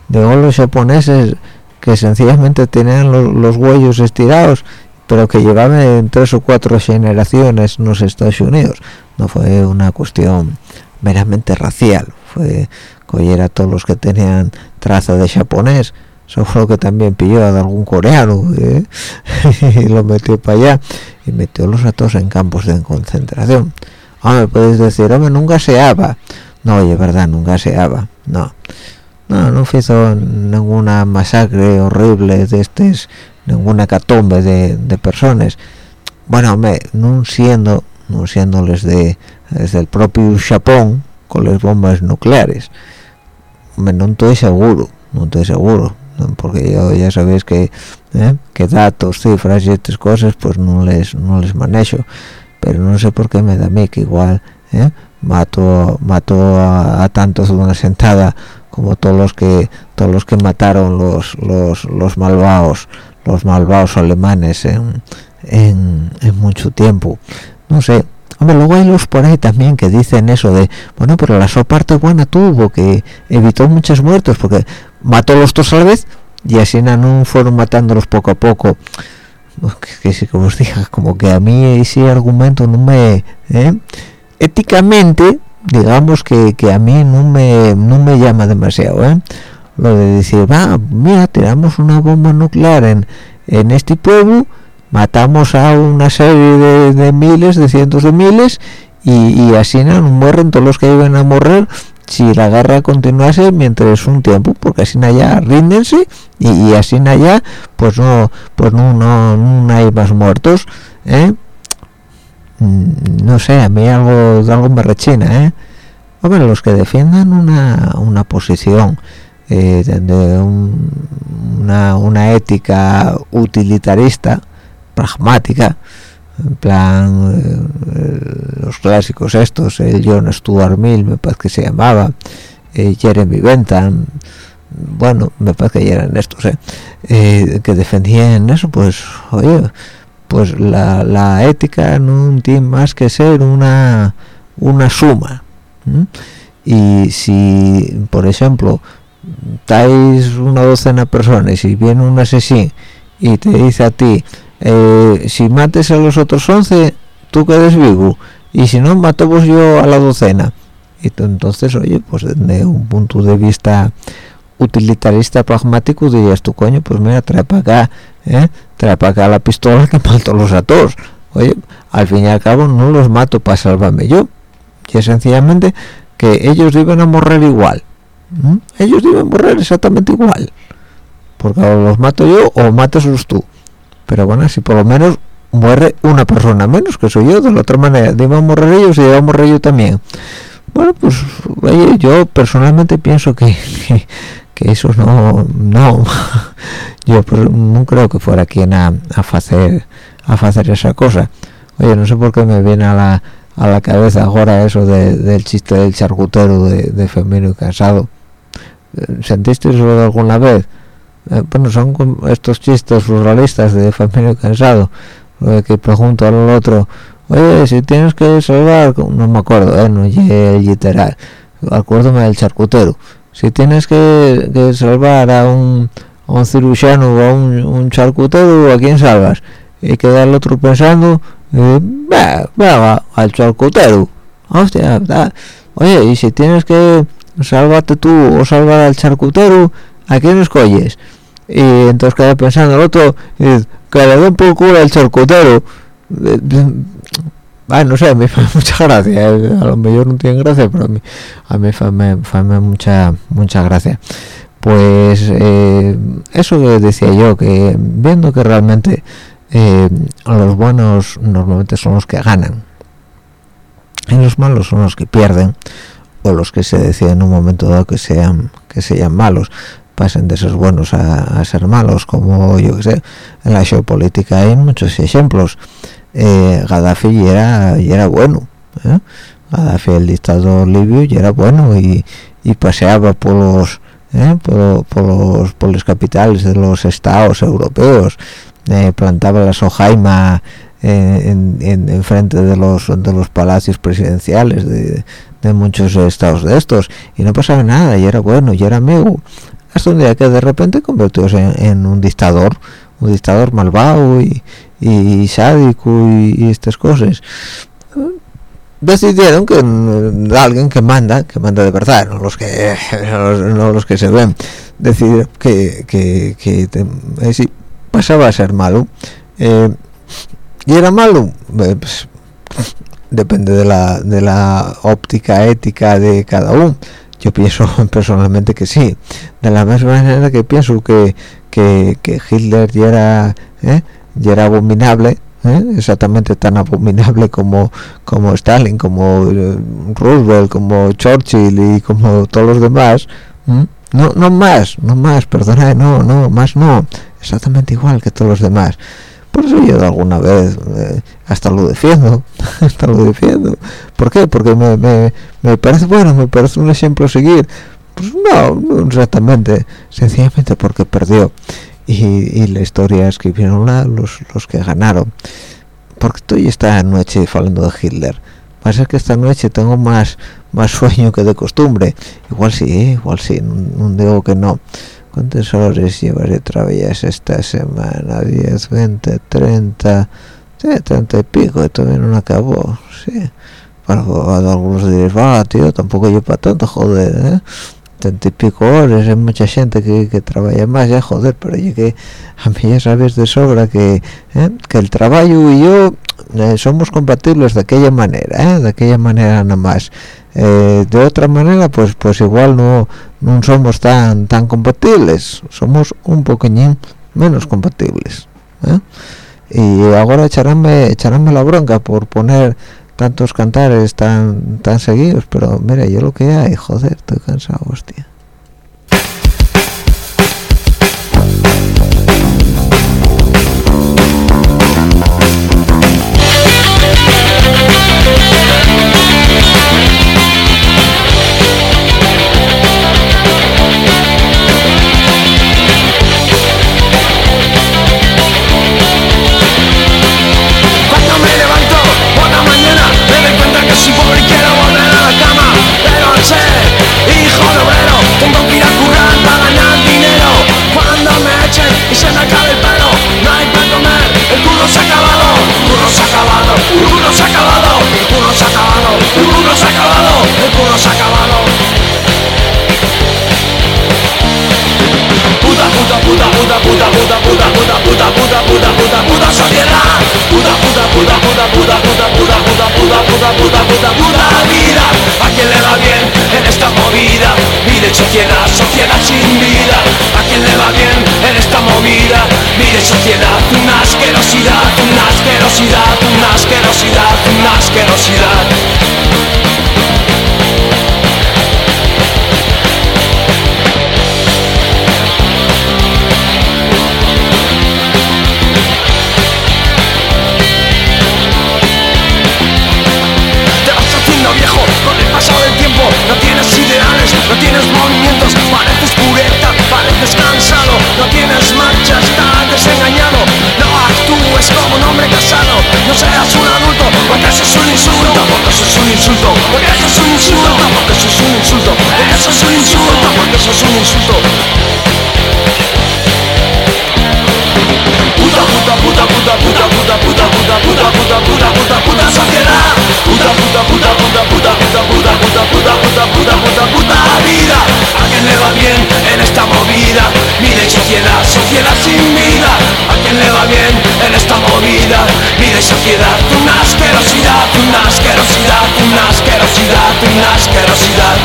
Digo los japoneses que sencillamente tenían los, los huellos estirados pero que llevaban tres o cuatro generaciones en los Estados Unidos. No fue una cuestión meramente racial. Fue coger a todos los que tenían traza de japonés. Seguro que también pilló a algún coreano ¿eh? y lo metió para allá y metió los a todos en campos de concentración. Me puedes decir hombre nunca se haba no oye verdad nunca se no. No no hizo ninguna masacre horrible de estos ninguna catombe de, de personas. Bueno me no siendo no siéndoles de desde el propio Japón con las bombas nucleares no estoy seguro no estoy seguro porque yo ya sabéis que ¿eh? que datos cifras y estas cosas pues no les no les manejo pero no sé por qué me da a mí que igual ¿eh? mato mato a, tantos de una sentada como todos los que todos los que mataron los los los malvados los malvados alemanes en, en mucho tiempo no sé Hombre, luego hay los por ahí también que dicen eso de, bueno, pero la su parte buena tuvo, que evitó muchos muertos, porque mató los dos a la vez y así no fueron matándolos poco a poco. Que, que como os diga, como que a mí ese argumento no me... ¿eh? Éticamente, digamos que, que, a mí no me, no me llama demasiado, ¿eh? Lo de decir, va, mira, tiramos una bomba nuclear en, en este pueblo matamos a una serie de, miles de cientos de miles y, así no mueren todos los que iban a morir si la guerra continuase mientras un tiempo porque así allá ríndense y, así allá pues no pues no, no, hay más muertos ¿eh? mm, no sé a mí algo algo me rechina ¿eh? Hombre, los que defiendan una, una posición eh, de una, una ética utilitarista pragmática en plan eh, los clásicos estos el John Stuart Mill me parece que se llamaba eh, Jeremy Bentham bueno me parece que eran estos eh, que defendían eso pues oye pues la, la ética no tiene más que ser una una suma y si por ejemplo estáis una docena de personas y viene un asesino y te dice a ti eh, si mates a los otros 11 tú quedes vivo y si no matamos yo a la docena. Y entonces oye pues desde un punto de vista utilitarista pragmático dirías tú coño pues mira trae acá ¿eh? acá la pistola que mato los a todos oye al fin y al cabo no los mato para salvarme yo. Que sencillamente que ellos deben a morir igual ellos deben morir exactamente igual. Porque o los mato yo o matas tú pero bueno si por lo menos muere una persona menos que soy yo de la otra manera. Debo morir ellos y debo morir yo también. Bueno pues oye, yo personalmente pienso que, que, eso no no. Yo pues, no creo que fuera quien a, hacer a hacer esa cosa. Oye no sé por qué me viene a la a la cabeza ahora eso del chiste del charcutero de, de femenino cansado ¿sentiste eso alguna vez? Eh, bueno son estos chistes pluralistas de femenino cansado que pregunto al otro oye si tienes que salvar no me acuerdo eh, no literal. Acuérdame del charcutero. Si tienes que, salvar a un, a un cirujano o a un, un charcutero a quién salvas y queda el otro pensando va, al charcutero hostia oye y si tienes que salvarte tú o salvar al charcutero a quién escoges y entonces queda pensando el otro que le den por culo al charcutero ah, no sé, me hace mucha gracia, eh, a lo mejor no tiene gracia, pero a mí, a mí me hace mucha, mucha gracia. Pues eh, eso que decía yo, que viendo que realmente eh, los buenos normalmente son los que ganan y los malos son los que pierden o los que se deciden en un momento dado que sean que sean malos pasen de ser buenos a, ser malos como yo que sé en la geopolítica hay muchos ejemplos eh, Gaddafi era y era bueno ¿eh? Gaddafi el dictador libio y era bueno y, paseaba por los ¿eh? por, por, los por los capitales de los estados europeos eh, plantaba la sojaima en, en, frente de los de los palacios presidenciales de, muchos estados de estos y no pasaba nada y era bueno y era amigo hasta un día que de repente convirtióse en, un dictador un dictador malvado y, sádico y, estas cosas. Decidieron que alguien que manda que manda de verdad no los que no los que se ven decir que que, eh, pasaba a ser malo eh, y era malo eh, pues, depende de la óptica ética de cada uno yo pienso personalmente que sí. De la misma manera que pienso que, que, Hitler ya era, ¿eh? ya era abominable exactamente tan abominable como como Stalin como Roosevelt como Churchill y como todos los demás no no más no más perdona no no más no. Exactamente igual que todos los demás por eso yo alguna vez eh, hasta lo defiendo hasta lo defiendo. ¿por qué? porque me, me, me, parece bueno me parece un ejemplo seguir. Pues no, no exactamente sencillamente porque perdió. Y, y la historia escribieron los, los que ganaron. Porque estoy esta noche hablando de Hitler. Va a ser que esta noche tengo más más sueño que de costumbre. Igual sí igual sí no, digo que no ¿cuántas horas llevaré trabajas esta semana? 10, 20, 30 sí, 30 y pico y todavía no acabó sí bueno algunos diréis va tío tampoco yo para tanto joder ¿eh? treinta y pico horas hay mucha gente que, que trabaja más ya joder pero oye que a mí ya sabes de sobra que ¿eh? que el trabajo y yo eh, somos compatibles de aquella manera ¿eh? de aquella manera nada más Eh, de otra manera pues pues igual no no somos tan tan compatibles somos un poquillín menos compatibles ¿eh? y ahora echaránme echaránme la bronca por poner tantos cantares tan tan seguidos pero mira yo lo que hay joder estoy cansado hostia Mire sociedad, una asquerosidad, una asquerosidad, una asquerosidad, una asquerosidad. Te vas haciendo viejo con el paso del tiempo No tienes ideales, no tienes movimientos Pareces pureta, pareces cansado No tienes marcha, estás desengañado No actúes como un hombre casado No seas un adulto, porque eso es un insulto Porque eso es un insulto, porque eso es un insulto Porque eso es un insulto, Porque eso es un insulto Puta, puta, puta, puta, puta, puta, puta, puta, puta, puta, puta, puta, puta sociedad Puta, puta, puta, puta, puta, puta, puta, puta, puta, puta, puta, puta, puta vida ¿A quién le va bien en esta movida? Mire sociedad, sociedad sin vida ¿A quién le va bien en esta movida? Mire sociedad, una asquerosidad, una asquerosidad, una asquerosidad, una asquerosidad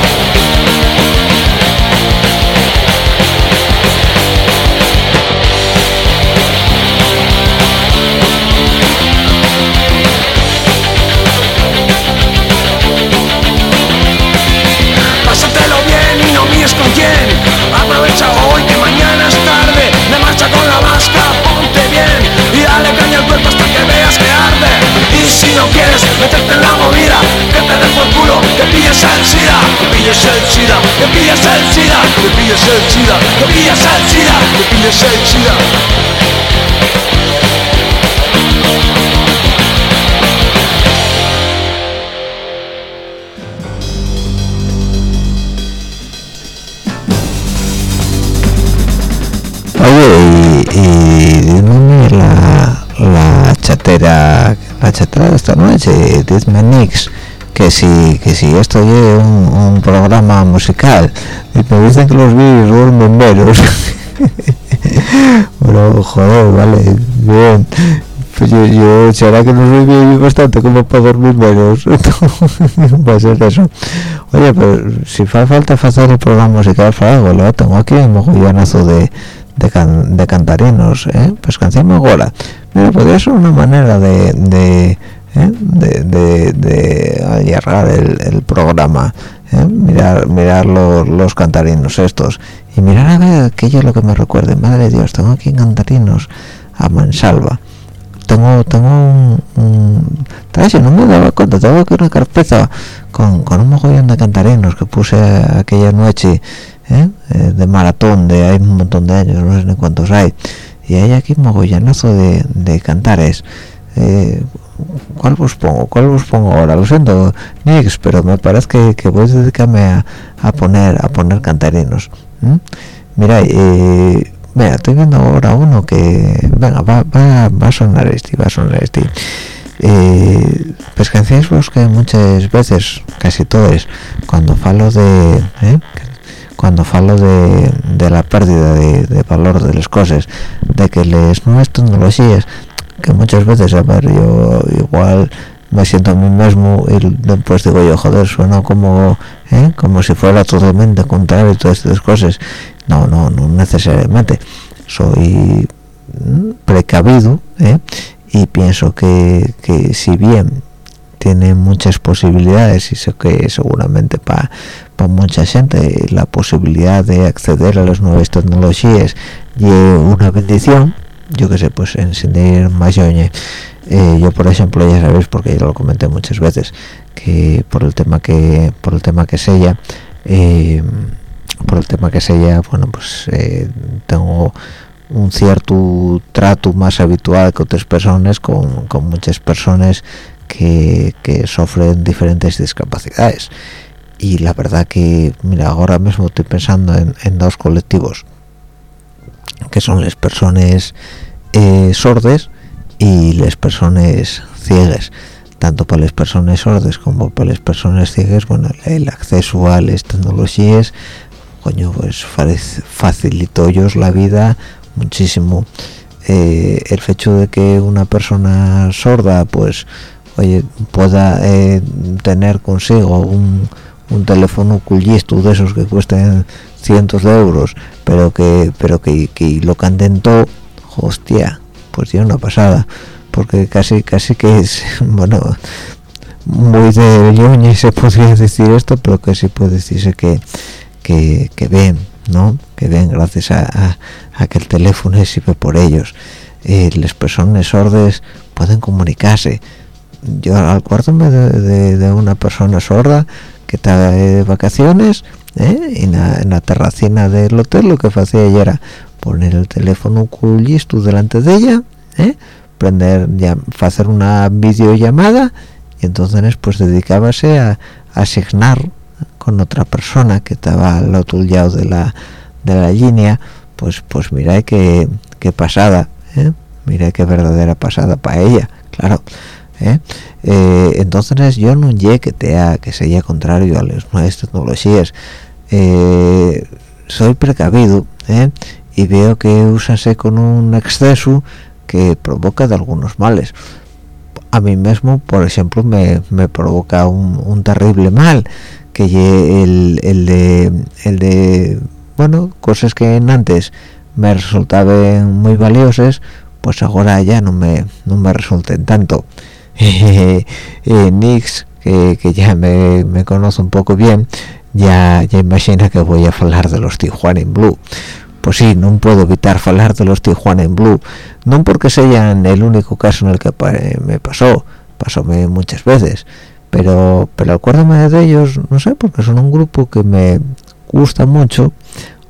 la chatera, la chatera de esta noche, dime Nix, que si, que si esto es un, un programa musical, y me dicen que los vídeos duermen menos. bueno, joder, vale, bien. Pues yo, yo, será que no soy bastante como para dormir menos. Va a ser eso. Oye, pero si fa falta hacer el programa musical, para algo, lo tengo aquí un mogollonazo de, de, can- de cantarinos, ¿eh? Pues canción ahora. Mira, podría ser una manera de, de, ¿eh? de, de, de allargar el, el programa, ¿eh? mirar, mirar los, los cantarinos estos y mirar a ver aquello lo que me recuerde. Madre de Dios, tengo aquí cantarinos a mansalva tengo tengo un, un traje, no me daba cuenta tengo aquí una carpeta con, con un mogollón de cantarinos que puse aquella noche ¿eh? Eh, de maratón de hay un montón de años no sé ni cuántos hay y hay aquí un mogollonazo de, de cantares eh, ¿cuál vos pongo? ¿cuál vos pongo ahora? lo siento Nix pero me parece que, que voy a dedicarme a poner a poner cantarinos ¿m? mira eh, Mira, estoy viendo ahora uno que... Venga, va, va, va a sonar este, va a sonar este. Eh, pues vos que muchas veces, casi todos, cuando falo de... ¿eh? cuando falo de, de la pérdida de, de, valor de las cosas de que las nuevas tecnologías que muchas veces a ver yo igual me siento a mí mismo y después digo yo joder suena como ¿eh? como si fuera totalmente contrario y todas estas cosas no no no necesariamente soy precavido ¿eh? y pienso que, que si bien tiene muchas posibilidades y sé que seguramente para mucha gente la posibilidad de acceder a las nuevas tecnologías y una bendición yo que sé pues encender más eh, yo por ejemplo ya sabéis porque ya lo comenté muchas veces que por el tema que por el tema que sella eh, por el tema que sella bueno pues eh, tengo un cierto trato más habitual que otras personas con, con muchas personas que, que, sufren diferentes discapacidades. Y la verdad que mira ahora mismo estoy pensando en, en dos colectivos que son las personas eh, sordes y las personas ciegas tanto para las personas sordas como para las personas ciegas bueno el acceso a las tecnologías coño pues facilitó ellos la vida muchísimo. Eh, el hecho de que una persona sorda pues oye pueda eh, tener consigo un, un teléfono cullisto de esos que cuesten cientos de euros pero que pero que, que lo candentó hostia pues tiene una pasada porque casi casi que es bueno muy de y se podría decir esto pero que sí puede decirse que que, que ven no que ven gracias a, a, que el teléfono sirve por ellos. Eh, las personas sordas pueden comunicarse. Yo al cuarto de, de, una persona sorda que está de vacaciones ¿eh? en, la, en, la, terracina del hotel lo que hacía ella era poner el teléfono listo delante de ella ¿eh? prender ya hacer una videollamada y entonces pues dedicábase a, a asignar con otra persona que estaba al otro lado de la de la línea pues pues mira que, qué pasada ¿eh? mira qué verdadera pasada para ella claro ¿eh? Eh, entonces yo no llegué que sea que sea contrario a las nuevas tecnologías eh, soy precavido y veo que úsase con un exceso que provoca de algunos males. A mí mismo por ejemplo me, me provoca un, un, terrible mal que el, el de el de bueno cosas que antes me resultaban muy valiosas pues ahora ya no me no me resulten tanto. Eh, Nix que, que, ya me, me, conoce un poco bien ya ya imagina que voy a hablar de los Tijuana en Blue pues sí, no puedo evitar hablar de los Tijuana en Blue. No porque sean el único caso en el que me pasó pasóme muchas veces pero pero acuérdame de ellos no sé porque son un grupo que me gusta mucho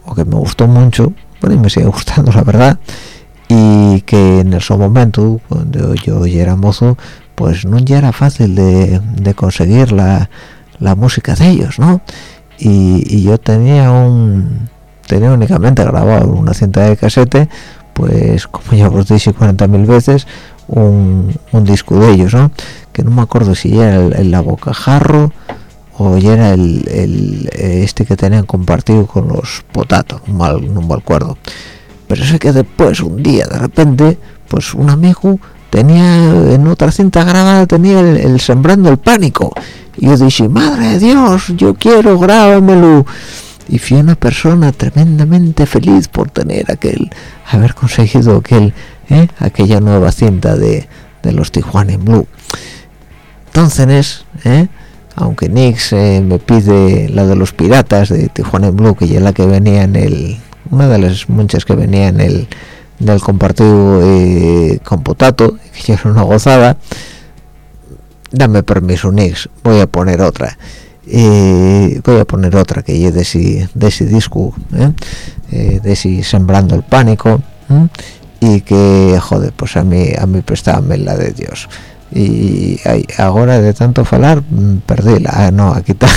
o que me gustó mucho bueno y me sigue gustando la verdad y que en ese momento cuando yo era mozo pues no ya era fácil de, de conseguir la, la, música de ellos no y, y, yo tenía un tenía únicamente grabado una cinta de casete pues como ya os dije 40.000 veces un, disco de ellos no que no me acuerdo si era el, el la bocajarro o ya era el, el, este que tenían compartido con los potatos mal, no me acuerdo. Pero sé que después un día de repente pues un amigo tenía en otra cinta grabada tenía el, sembrando el pánico. Y yo dije madre de dios yo quiero grábamelo y fui una persona tremendamente feliz por tener aquel haber conseguido aquel ¿eh? aquella nueva cinta de, de los Tijuana en Blue entonces ¿eh? aunque Nix eh, me pide la de los piratas de Tijuana en Blue que ya la que venía en el una de las muchas que venía en el del compartido eh, con potato que ya es una gozada dame permiso Nix voy a poner otra eh, voy a poner otra que es de ese, de ese disco ¿eh? eh de ese sembrando el pánico y que joder pues a mí a mí prestaba la de Dios. Y ahora de tanto falar mm, perdí la ah, no aquí está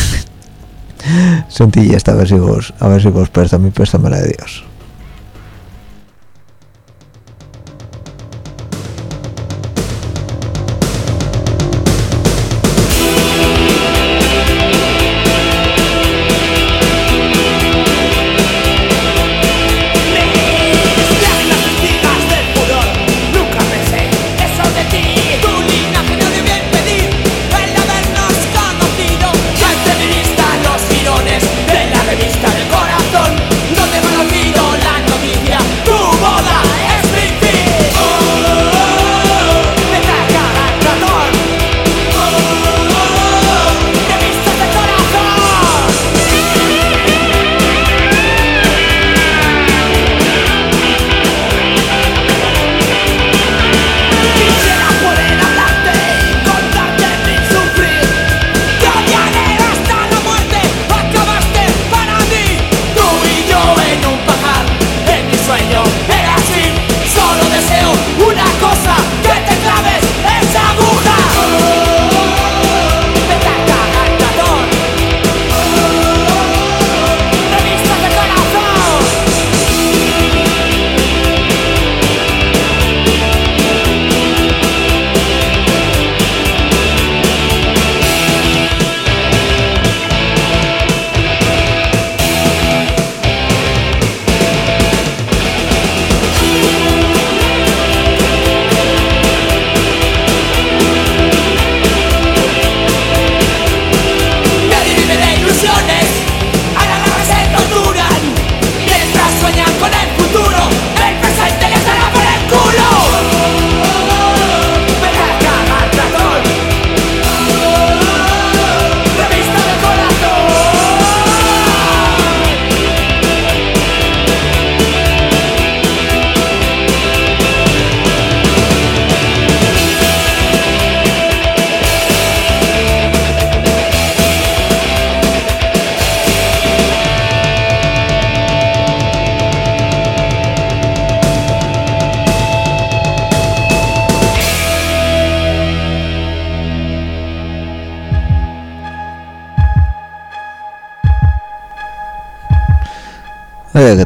sentí esta a ver si vos a ver si vos presta mi préstame la de Dios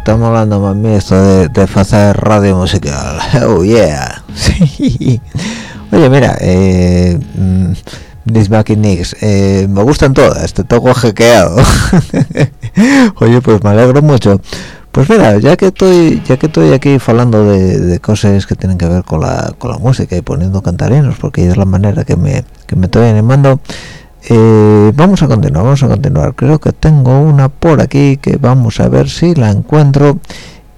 estamos hablando más esto de, de radio musical. Oh, yeah. Oye, mira, eh, mm, eh, me gustan todas, te toco hackeado. Oye, pues me alegro mucho. Pues mira, ya que estoy, ya que estoy aquí hablando de, de cosas que tienen que ver con la, con la música y poniendo cantarinos, porque es la manera que me, que me estoy animando, eh, vamos a continuar, vamos a continuar. Creo que tengo una por aquí que vamos a ver si la encuentro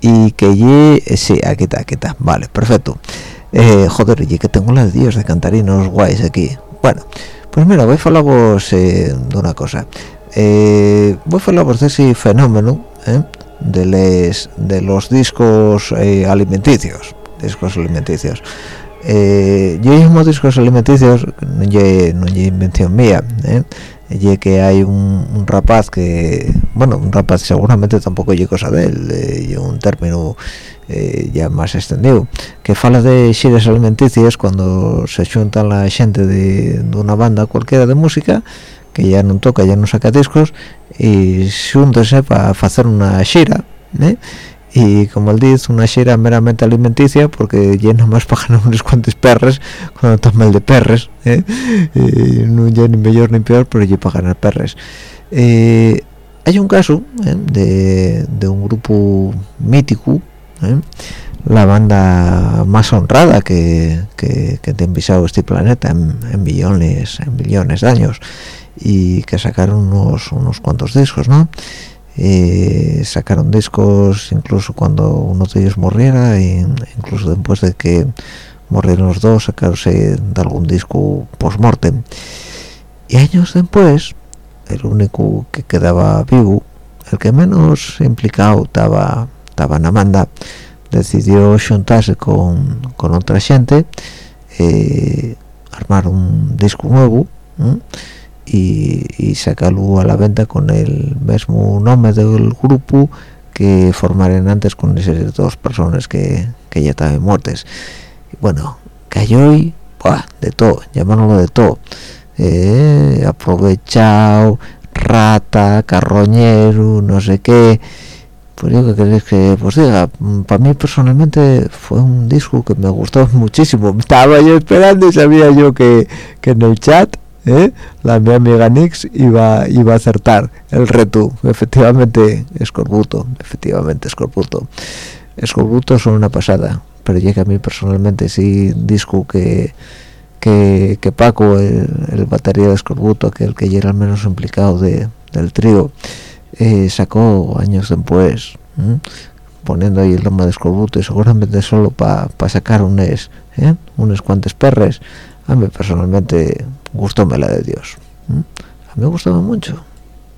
y que allí, eh, sí, aquí está, aquí está, vale, perfecto. Eh, joder, y que tengo las dios de cantarinos guays aquí. Bueno, pues mira, voy a hablaros de una cosa. voy a hablaros de ese fenómeno de, les, de los discos alimenticios, discos alimenticios eh, yo los discos alimenticios no es no invención mía eh, y que hay un, un, rapaz que bueno un rapaz seguramente tampoco hay cosa de él eh, un término eh, ya más extendido que fala de xires alimenticias cuando se juntan la gente de, de una banda cualquiera de música que ya non toca, ya non saca discos e se para facer unha xira ¿eh? Y como él dice una xera meramente alimenticia porque llena más para ganar unos cuantos perres cuando toma el de perres ¿eh? no ya ni mejor ni peor pero ya para ganar perres eh, hay un caso ¿eh? de, de, un grupo mítico ¿eh? la banda más honrada que, que, que ha pisado este planeta en, en, millones en millones de años y que sacaron unos, unos cuantos discos ¿no? Eh, sacaron discos incluso cuando uno de ellos muriera e incluso después de que murieron los dos sacarse de algún disco post-mortem. Y años después el único que quedaba vivo el que menos implicado estaba estaba en Amanda decidió juntarse con, con otra gente eh, armar un disco nuevo y, sacarlo a la venta con el mismo nombre del grupo que formaron antes con esas dos personas que, que ya estaban muertas bueno cayó y de todo llamándolo de todo. Eh, aprovechado rata carroñero no sé qué. Pues yo que queréis que pues diga para mí personalmente fue un disco que me gustó muchísimo. Estaba yo esperando y sabía yo que, que en el chat ¿eh? la mi amiga Nix iba iba a acertar el reto efectivamente escorbuto efectivamente escorbuto escorbuto son una pasada pero llega a mí personalmente sí disco que que, que Paco el, batería de escorbuto que el que ya era el menos implicado de, del trío eh, sacó años después poniendo ahí el nombre de escorbuto y seguramente solo para sacar unes ¿eh? unos cuantos perres a mí personalmente gustóme la de Dios ¿Mm? a mí me gustaba mucho.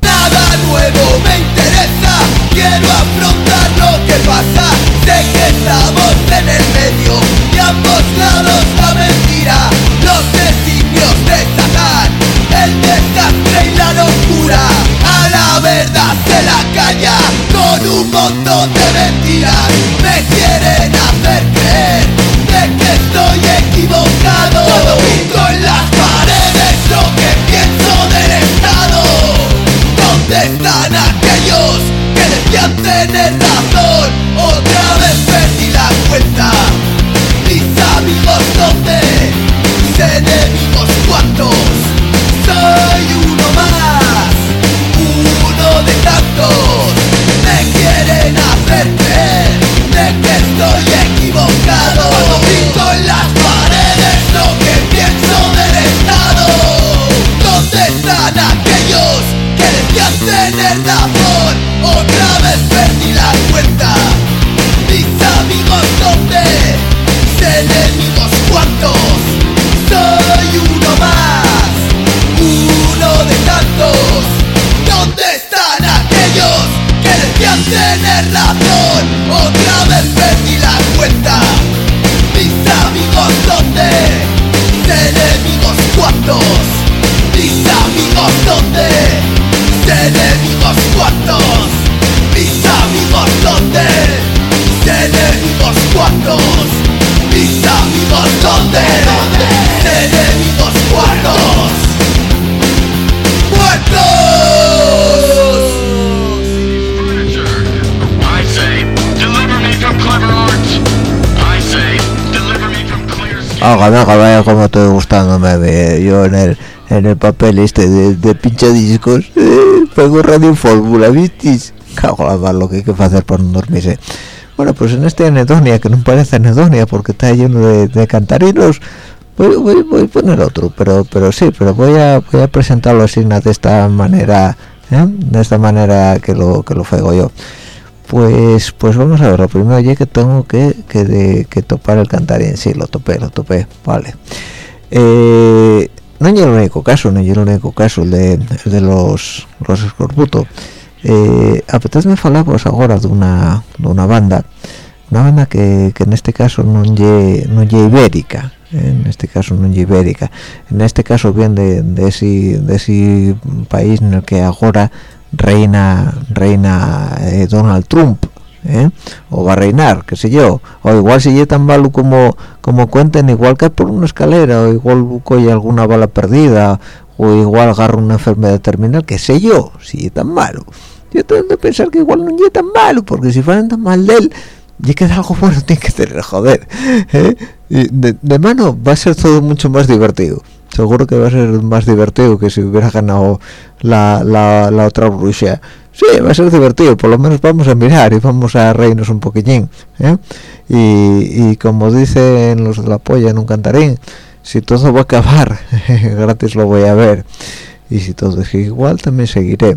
Nada nuevo me interesa, quiero afrontar lo que pasa. Sé que estamos en el medio y ambos lados la mentira. Los designios de Satán, el desastre y la locura. A la verdad se la calla con un montón de mentiras. Me quieren hacer creer de que estoy equivocado tener razón? Otra vez perdí la cuenta Mis amigos ¿dónde? Mis enemigos ¿cuántos? Soy uno más Uno de tantos Me quieren hacer creer De que estoy equivocado Cuando pinto en las paredes lo que pienso del Estado ¿Dónde están aquellos que decían tener razón? Otra vez perdí la cuenta enemigos muertos ¡Muertos! I say, deliver me me from vaya como estoy gustándome eh, yo en el, en el papel este de, de pinche discos. Eh, radio fórmula, ¿visteis? Cago la mar, lo que hay que hacer para no dormirse. Bueno, pues en este anedonia, que no parece anedonia porque está lleno de, de cantarinos, voy, voy, voy a poner otro pero pero sí pero voy a voy a presentarlo así de esta manera ¿eh? de esta manera que lo que lo fuego yo pues pues vamos a ver lo primero ya que tengo que que, de, que topar el cantarín sí lo topé lo topé vale eh, no es el único caso, no es el único caso el de, el de los los escorbutos. Eh, apetece hablar pues ahora de una de una banda, una banda que, que en este caso no es no ibérica, en este caso no ibérica, en este caso viene de, de ese de ese país en el que ahora reina reina eh, Donald Trump. ¿eh? o va a reinar, qué sé yo, o igual si es tan malo como como cuenten, igual que por una escalera, o igual coge alguna bala perdida, o igual agarra una enfermedad terminal, qué sé yo, si es tan malo. Yo tengo que pensar que igual no es tan malo, porque si fueran tan mal de él, ya que algo bueno tiene que tener, joder. ¿eh? Y de, de mano va a ser todo mucho más divertido seguro que va a ser más divertido que si hubiera ganado la, la, la otra bruja sí, va a ser divertido, por lo menos vamos a mirar y vamos a reírnos un poquillín ¿eh? y, y, como dicen los de la polla en un cantarín si todo va a acabar gratis lo voy a ver y si todo es igual también seguiré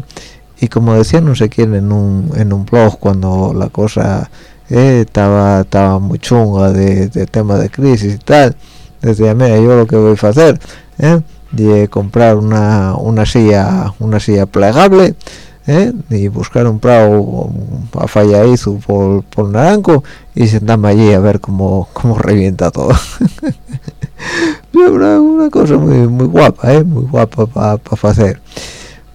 y como decía no sé quién en un, en un blog cuando la cosa eh, estaba estaba muy chunga de, de tema de crisis y tal decía mira yo lo que voy a hacer ¿eh? de comprar una, una silla una silla plegable ¿eh? y buscar un prado a fallaizo por, por naranco y sentarme allí a ver cómo, cómo revienta todo una, una, cosa muy muy guapa ¿eh? muy guapa para pa hacer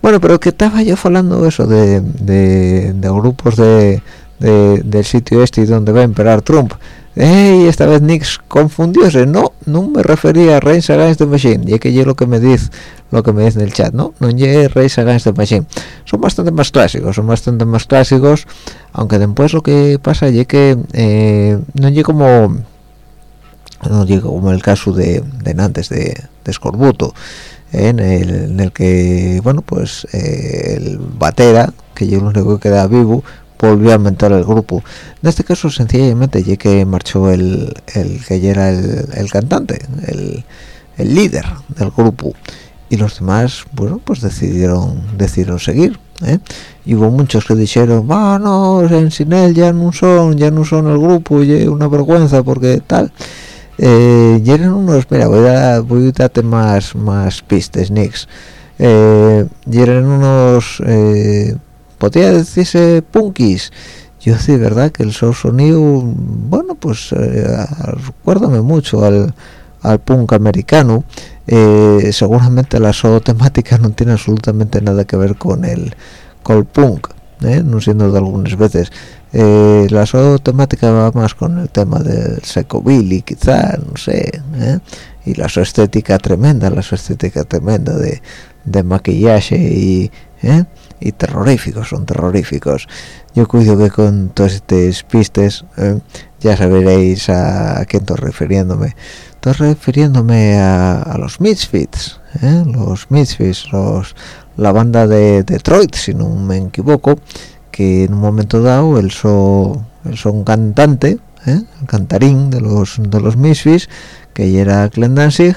bueno pero que estaba yo hablando eso de, de, de grupos de, de, del sitio este donde va a emperar Trump. Ey, esta vez Nix confundióse, no, no me refería a Race Against the Machine, y que yo lo que me dice, lo que me dice en el chat, no, no es Race Against the Machine, son bastante más clásicos, son bastante más clásicos, aunque después lo que pasa es que eh, no llega como, no llega como el caso de, de antes de, de Scorbuto, en, el, en, el, que, bueno, pues eh, el Batera, que yo lo único que queda vivo, volvió a aumentar el grupo. En este caso sencillamente ya que marchó el, el que era el, el cantante el, el, líder del grupo. Y los demás bueno pues decidieron decidieron seguir ¿eh? y hubo muchos que dijeron ah no en sin él ya no son ya no son el grupo y una vergüenza porque tal eh, unos mira voy a voy a darte más más pistas Nix. Eh, y eran unos eh, podría decirse punkis yo sí verdad que el sonido bueno pues eh, recuérdame mucho al, al punk americano eh, seguramente la so temática no tiene absolutamente nada que ver con el con punk ¿eh? no siendo de algunas veces eh, la so temática va más con el tema del secobilly quizá no sé ¿eh? y la so estética tremenda la so estética tremenda de, de maquillaje y ¿eh? Y terroríficos, son terroríficos. Yo cuido que con todas estas pistas eh, ya saberéis a, a, quién estoy refiriéndome. Estoy refiriéndome a, a los Misfits, ¿eh? los Misfits, los, la banda de Detroit, si no me equivoco, que en un momento dado el son, el son cantante, ¿eh? el cantarín de los de los Misfits, que era Glenn Danzig,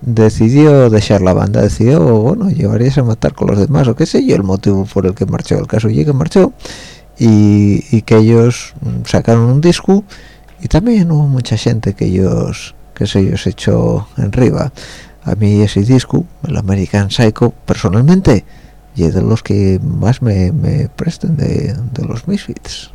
decidió dejar la banda, decidió, bueno, llevarías a matar con los demás, o qué sé yo, el motivo por el que marchó, el caso que marchó, y, y, que ellos sacaron un disco, y también hubo mucha gente que ellos, que se ellos echó en riba. A mí ese disco, el American Psycho, personalmente, y es de los que más me, me presten de, de los Misfits.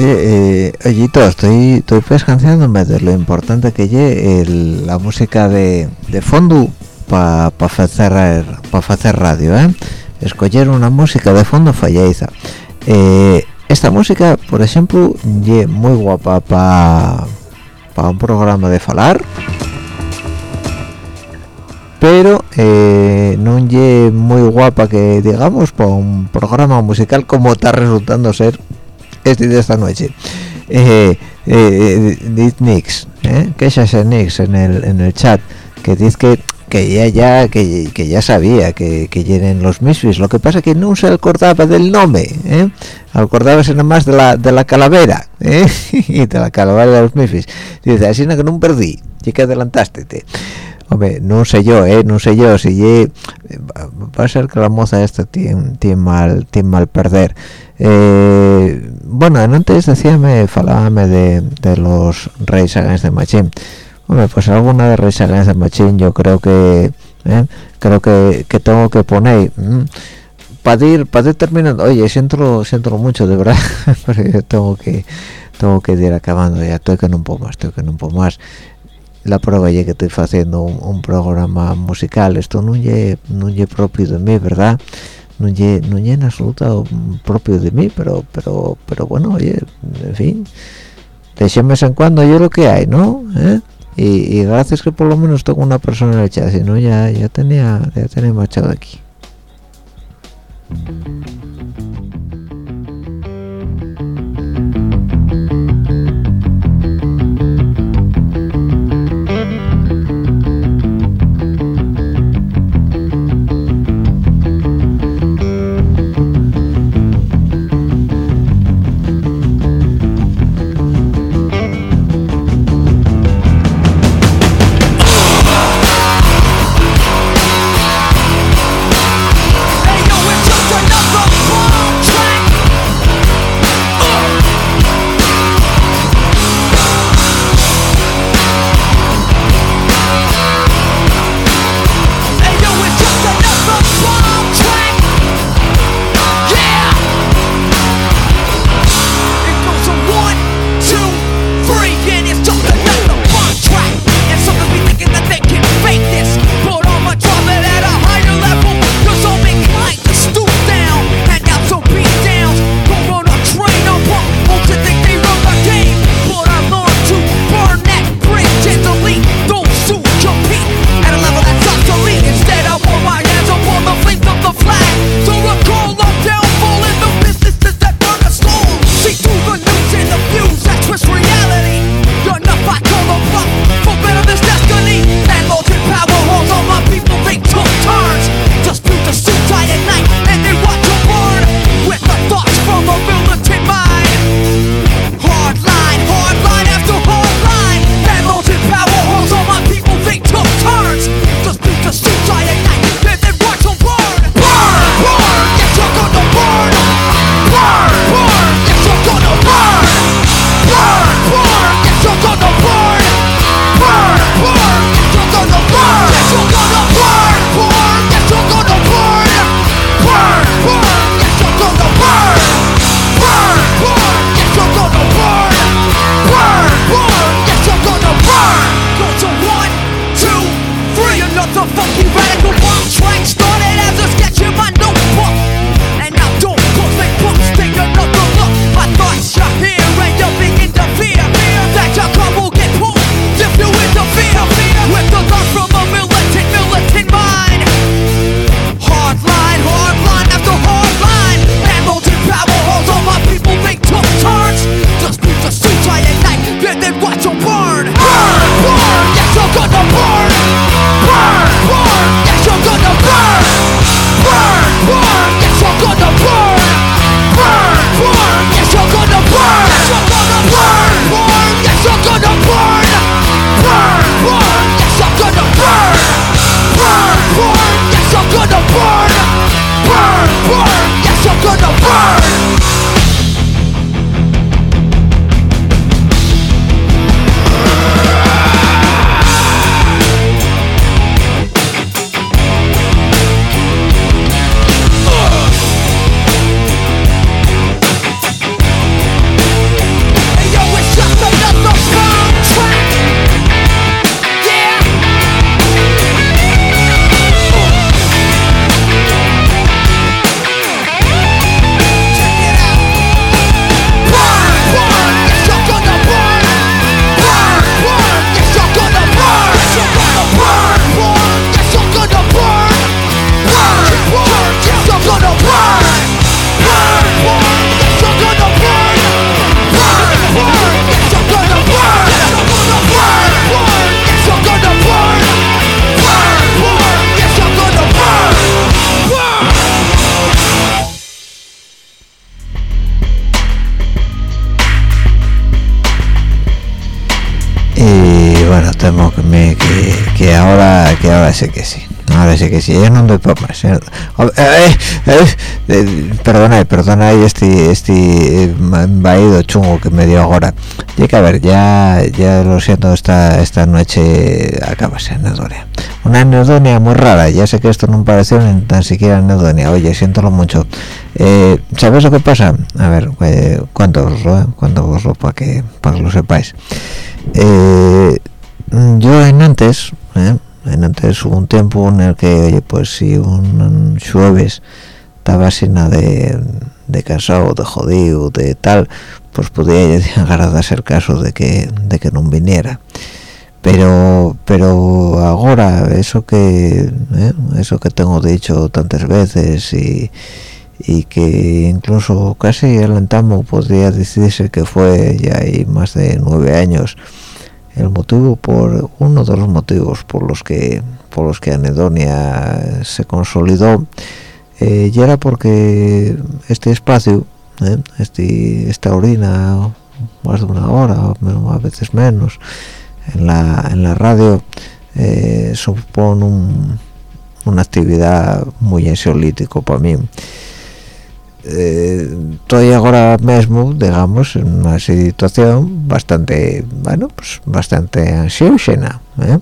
Oye, eh, estoy, estoy pescanciándome de lo importante que es la música de, fondo para pa hacer hacer radio, ¿eh? Escoger una música de fondo falleza. Eh, esta música, por ejemplo, es muy guapa para pa un programa de falar, pero eh, no es muy guapa que digamos para un programa musical como está resultando ser este de esta noche. Eh, eh, eh Nix ¿eh? que es Nix en el en el chat que dice que que ya ya que, que ya sabía que, que llenen los misfis lo que pasa que no se acordaba del nombre ¿eh? acordábase nada más de la de la calavera ¿eh? de la calavera de los misfis dice así no que no perdí. Y que adelantaste te hombre no sé yo eh no sé yo si va a ser que la moza esta tiene, tiene mal tiene mal perder eh, bueno antes decíame falábame de, de los reyes against de machín. Hombre pues alguna de reyes against de machín yo creo que eh, creo que, que, tengo que poner para ir para ir terminando oye siento siento mucho de verdad pero yo tengo que tengo que ir acabando ya estoy que no puedo más estoy que no puedo más. La prueba ya que estoy haciendo un, programa musical esto no es no propio de mí verdad no es no en absoluto propio de mí pero pero pero bueno oye en fin de vez en cuando yo lo que hay no ¿Eh? y, gracias que por lo menos tengo una persona en el chat si no ya ya tenía ya tenía marchado aquí ahora sé que sí ahora sí que sí yo no doy para más ¿eh? Eh, eh, eh, perdona perdona este este vaído chungo que me dio ahora y que a ver ya ya lo siento esta esta noche acaba en anedonia una anedonia muy rara ya sé que esto no pareció ni tan siquiera anedonia oye siéntolo mucho eh, ¿sabes lo que pasa? a ver eh, cuánto os lo cuánto os lo para que para que lo sepáis eh, yo en antes ¿eh? En antes hubo un tiempo en el que oye pues si un, jueves estaba sin nada de, de cansado de jodido de tal pues podía llegar a hacer caso de que de que no viniera pero pero ahora eso que ¿eh? eso que tengo dicho tantas veces y y que incluso casi alentamos podría decirse que fue ya hay más de nueve años el motivo por uno de los motivos por los que por los que Anedonia se consolidó eh, ya era porque este espacio eh, este, esta orina más de una hora a veces menos en la, en la radio eh, supone un, una actividad muy ansiolítico para mí estoy ahora mismo digamos en una situación bastante bueno pues bastante ansiógena ¿eh?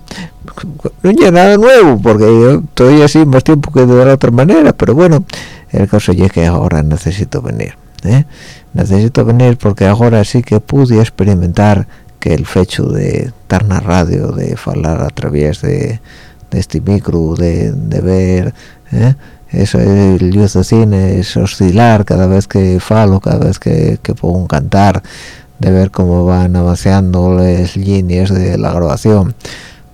no hay nada nuevo porque yo estoy así más tiempo que de la otra manera pero bueno el caso es que ahora necesito venir ¿eh? necesito venir porque ahora sí que pude experimentar que el fecho de la radio de hablar a través de, de este micro de, de ver ¿eh? Eso el luz de cine es oscilar cada vez que falo cada vez que, que un cantar de ver cómo van avanzando las líneas de la grabación.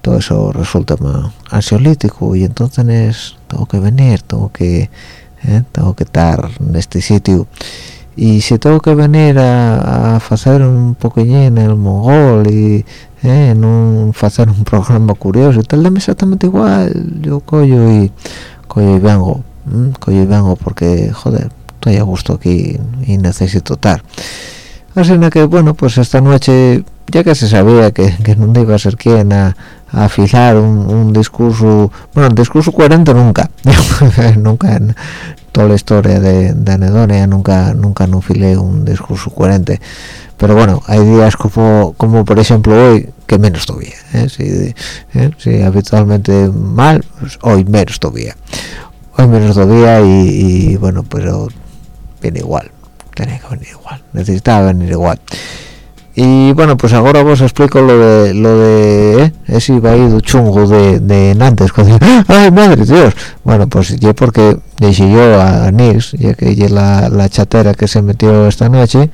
Todo eso resulta más ansiolítico y entonces tengo que venir tengo que eh, tengo que estar en este sitio. Y si tengo que venir a, hacer un poquillín el mongol y eh, en un hacer un programa curioso y tal dame exactamente igual yo cojo y cojo y vengo vengo porque joder estoy a gusto aquí y necesito estar así que bueno pues esta noche ya que se sabía que, que no iba a ser quien a, a un, un, discurso bueno un discurso coherente nunca nunca toda la historia de, de Anedonia nunca nunca no filé un discurso coherente. Pero bueno hay días como como por ejemplo hoy que menos todavía ¿eh? si, ¿eh? habitualmente mal pues hoy menos todavía. Hoy menos todavía y, y bueno pero viene igual. Tenía que venir igual. Necesitaba venir igual y bueno pues ahora os explico lo de lo de ¿eh? ese vaído chungo de, de Nantes cuando ay madre dios bueno pues yo porque yo a Nils ya que ella la, la chatera que se metió esta noche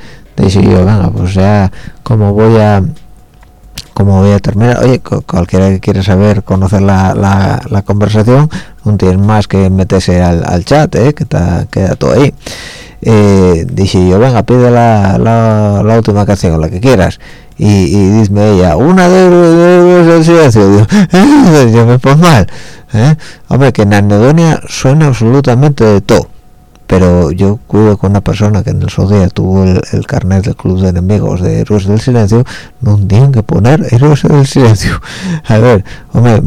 yo venga pues ya como voy a como voy a terminar oye cualquiera que quiera saber conocer la, la, la conversación no tiene más que meterse al, al chat ¿eh? que está queda todo ahí eh, dije yo venga pide la, la, la, última canción la que quieras y, y dime ella una de, de, de silencio Digo, eh, yo me pongo mal ¿eh? hombre que en anedonia suena absolutamente de todo pero yo cuido con una persona que en el día tuvo el, el, carnet del club de enemigos de héroes del silencio no tienen que poner héroes del silencio. A ver hombre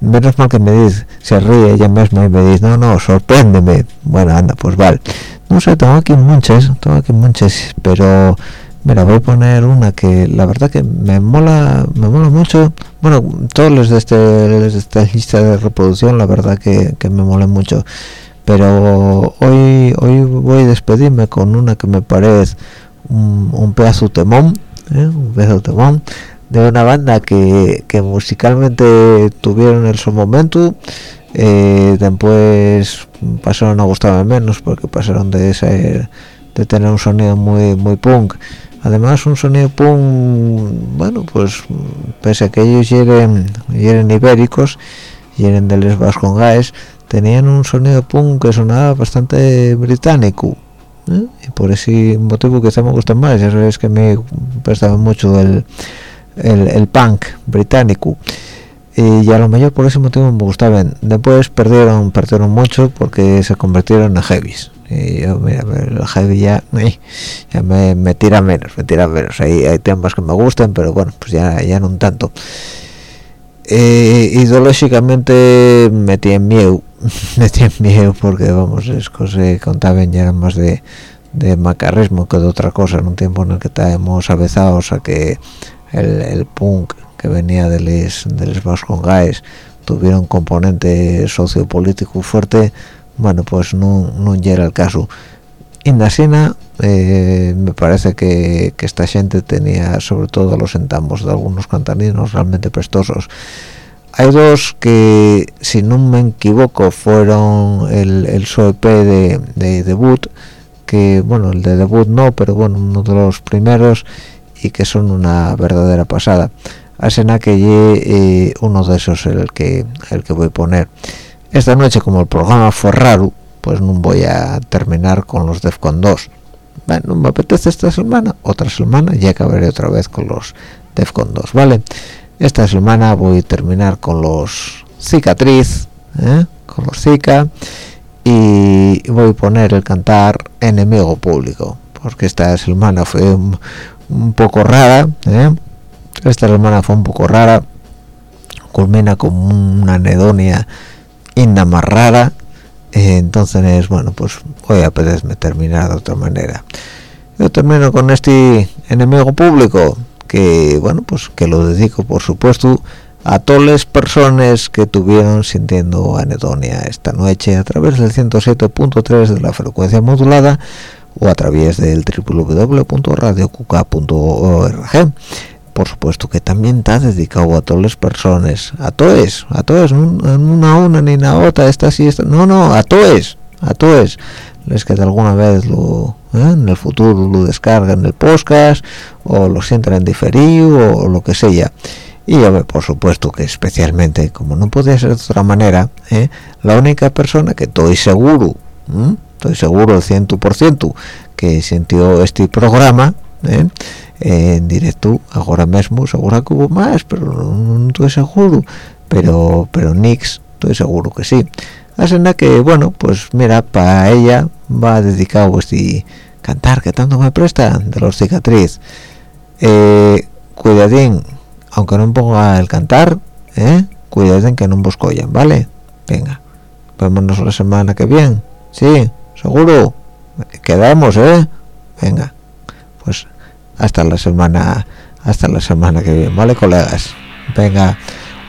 menos mal que me dice se ríe ella misma y me dice no no sorpréndeme bueno anda pues vale. No sé tengo aquí muchas tengo aquí muchas pero mira voy a poner una que la verdad que me mola me mola mucho. Bueno todos los de, este, de esta lista de reproducción la verdad que, que me mola mucho. Pero hoy hoy voy a despedirme con una que me parece un, un pedazo temón ¿eh? un pedazo temón de una banda que, que musicalmente tuvieron en su momento eh, después pasaron a gustarme menos porque pasaron de ser de tener un sonido muy muy punk además un sonido punk bueno pues pese a que ellos eran, eran ibéricos y eran de les vascongaes tenían un sonido punk que sonaba bastante británico ¿eh? y por ese motivo quizá me gusta más ya sabes que me prestaba mucho el el, punk británico. Y a lo mejor por ese motivo me gustaban después perdieron perdieron mucho porque se convirtieron en heavies. Y yo mira el heavy ya, ya me, tira menos me tira menos. Hay, hay temas que me gustan pero bueno pues ya ya no tanto. Eh, ideológicamente me tiene miedo me tiene miedo porque vamos es cosa que contaban ya más de de macarrismo que de otra cosa en un tiempo en el que estábamos avezados a que el, punk que venía de les de les vascongaes tuviera un componente sociopolítico fuerte bueno pues no, no el caso. Indasina eh, me parece que, que, esta gente tenía sobre todo los entambos de algunos cantaninos realmente prestosos hay dos que si no me equivoco fueron el, el SOEP de, de debut que bueno el de debut no pero bueno uno de los primeros que son una verdadera pasada. Asena que eh, uno de esos el que el que voy a poner. Esta noche como el programa fue raro pues no voy a terminar con los Defcon 2 bueno me apetece esta semana otra semana ya acabaré otra vez con los Defcon 2 vale esta semana voy a terminar con los cicatriz ¿eh? con los zika y voy a poner el cantar enemigo público porque esta semana fue un, poco rara ¿eh? esta semana fue un poco rara culmina con una anedonia inda más rara eh, entonces bueno pues voy a pedirme terminar de otra manera yo termino con este enemigo público que bueno pues que lo dedico por supuesto a todas las personas que tuvieron sintiendo anedonia esta noche a través del 107.3 de la frecuencia modulada o a través del www.radiocuca.org por supuesto que también está dedicado a todas las personas a todos a todos una a una ni a otra esta sí esta no no a todos a todos les que de alguna vez lo ¿eh? en el futuro lo descargan el podcast o lo sientan en diferido o lo que sea y yo por supuesto que especialmente como no podía ser de otra manera ¿eh? la única persona que estoy seguro estoy seguro al 100% que sintió este programa ¿eh? en directo ahora mismo seguro que hubo más pero no, estoy seguro pero pero Nix estoy seguro que sí así que bueno pues mira para ella va dedicado este cantar que tanto me presta de los cicatriz eh, cuidadín aunque no ponga el cantar, ¿eh? cuiden que no vos collan, ¿vale? Venga, vémonos la semana que viene. Sí, seguro. Quedamos, ¿eh? Venga, pues hasta la semana, hasta la semana que viene, ¿vale, colegas? Venga,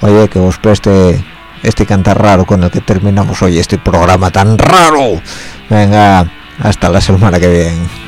oye, que os preste este cantar raro con el que terminamos hoy este programa tan raro. Venga, hasta la semana que viene.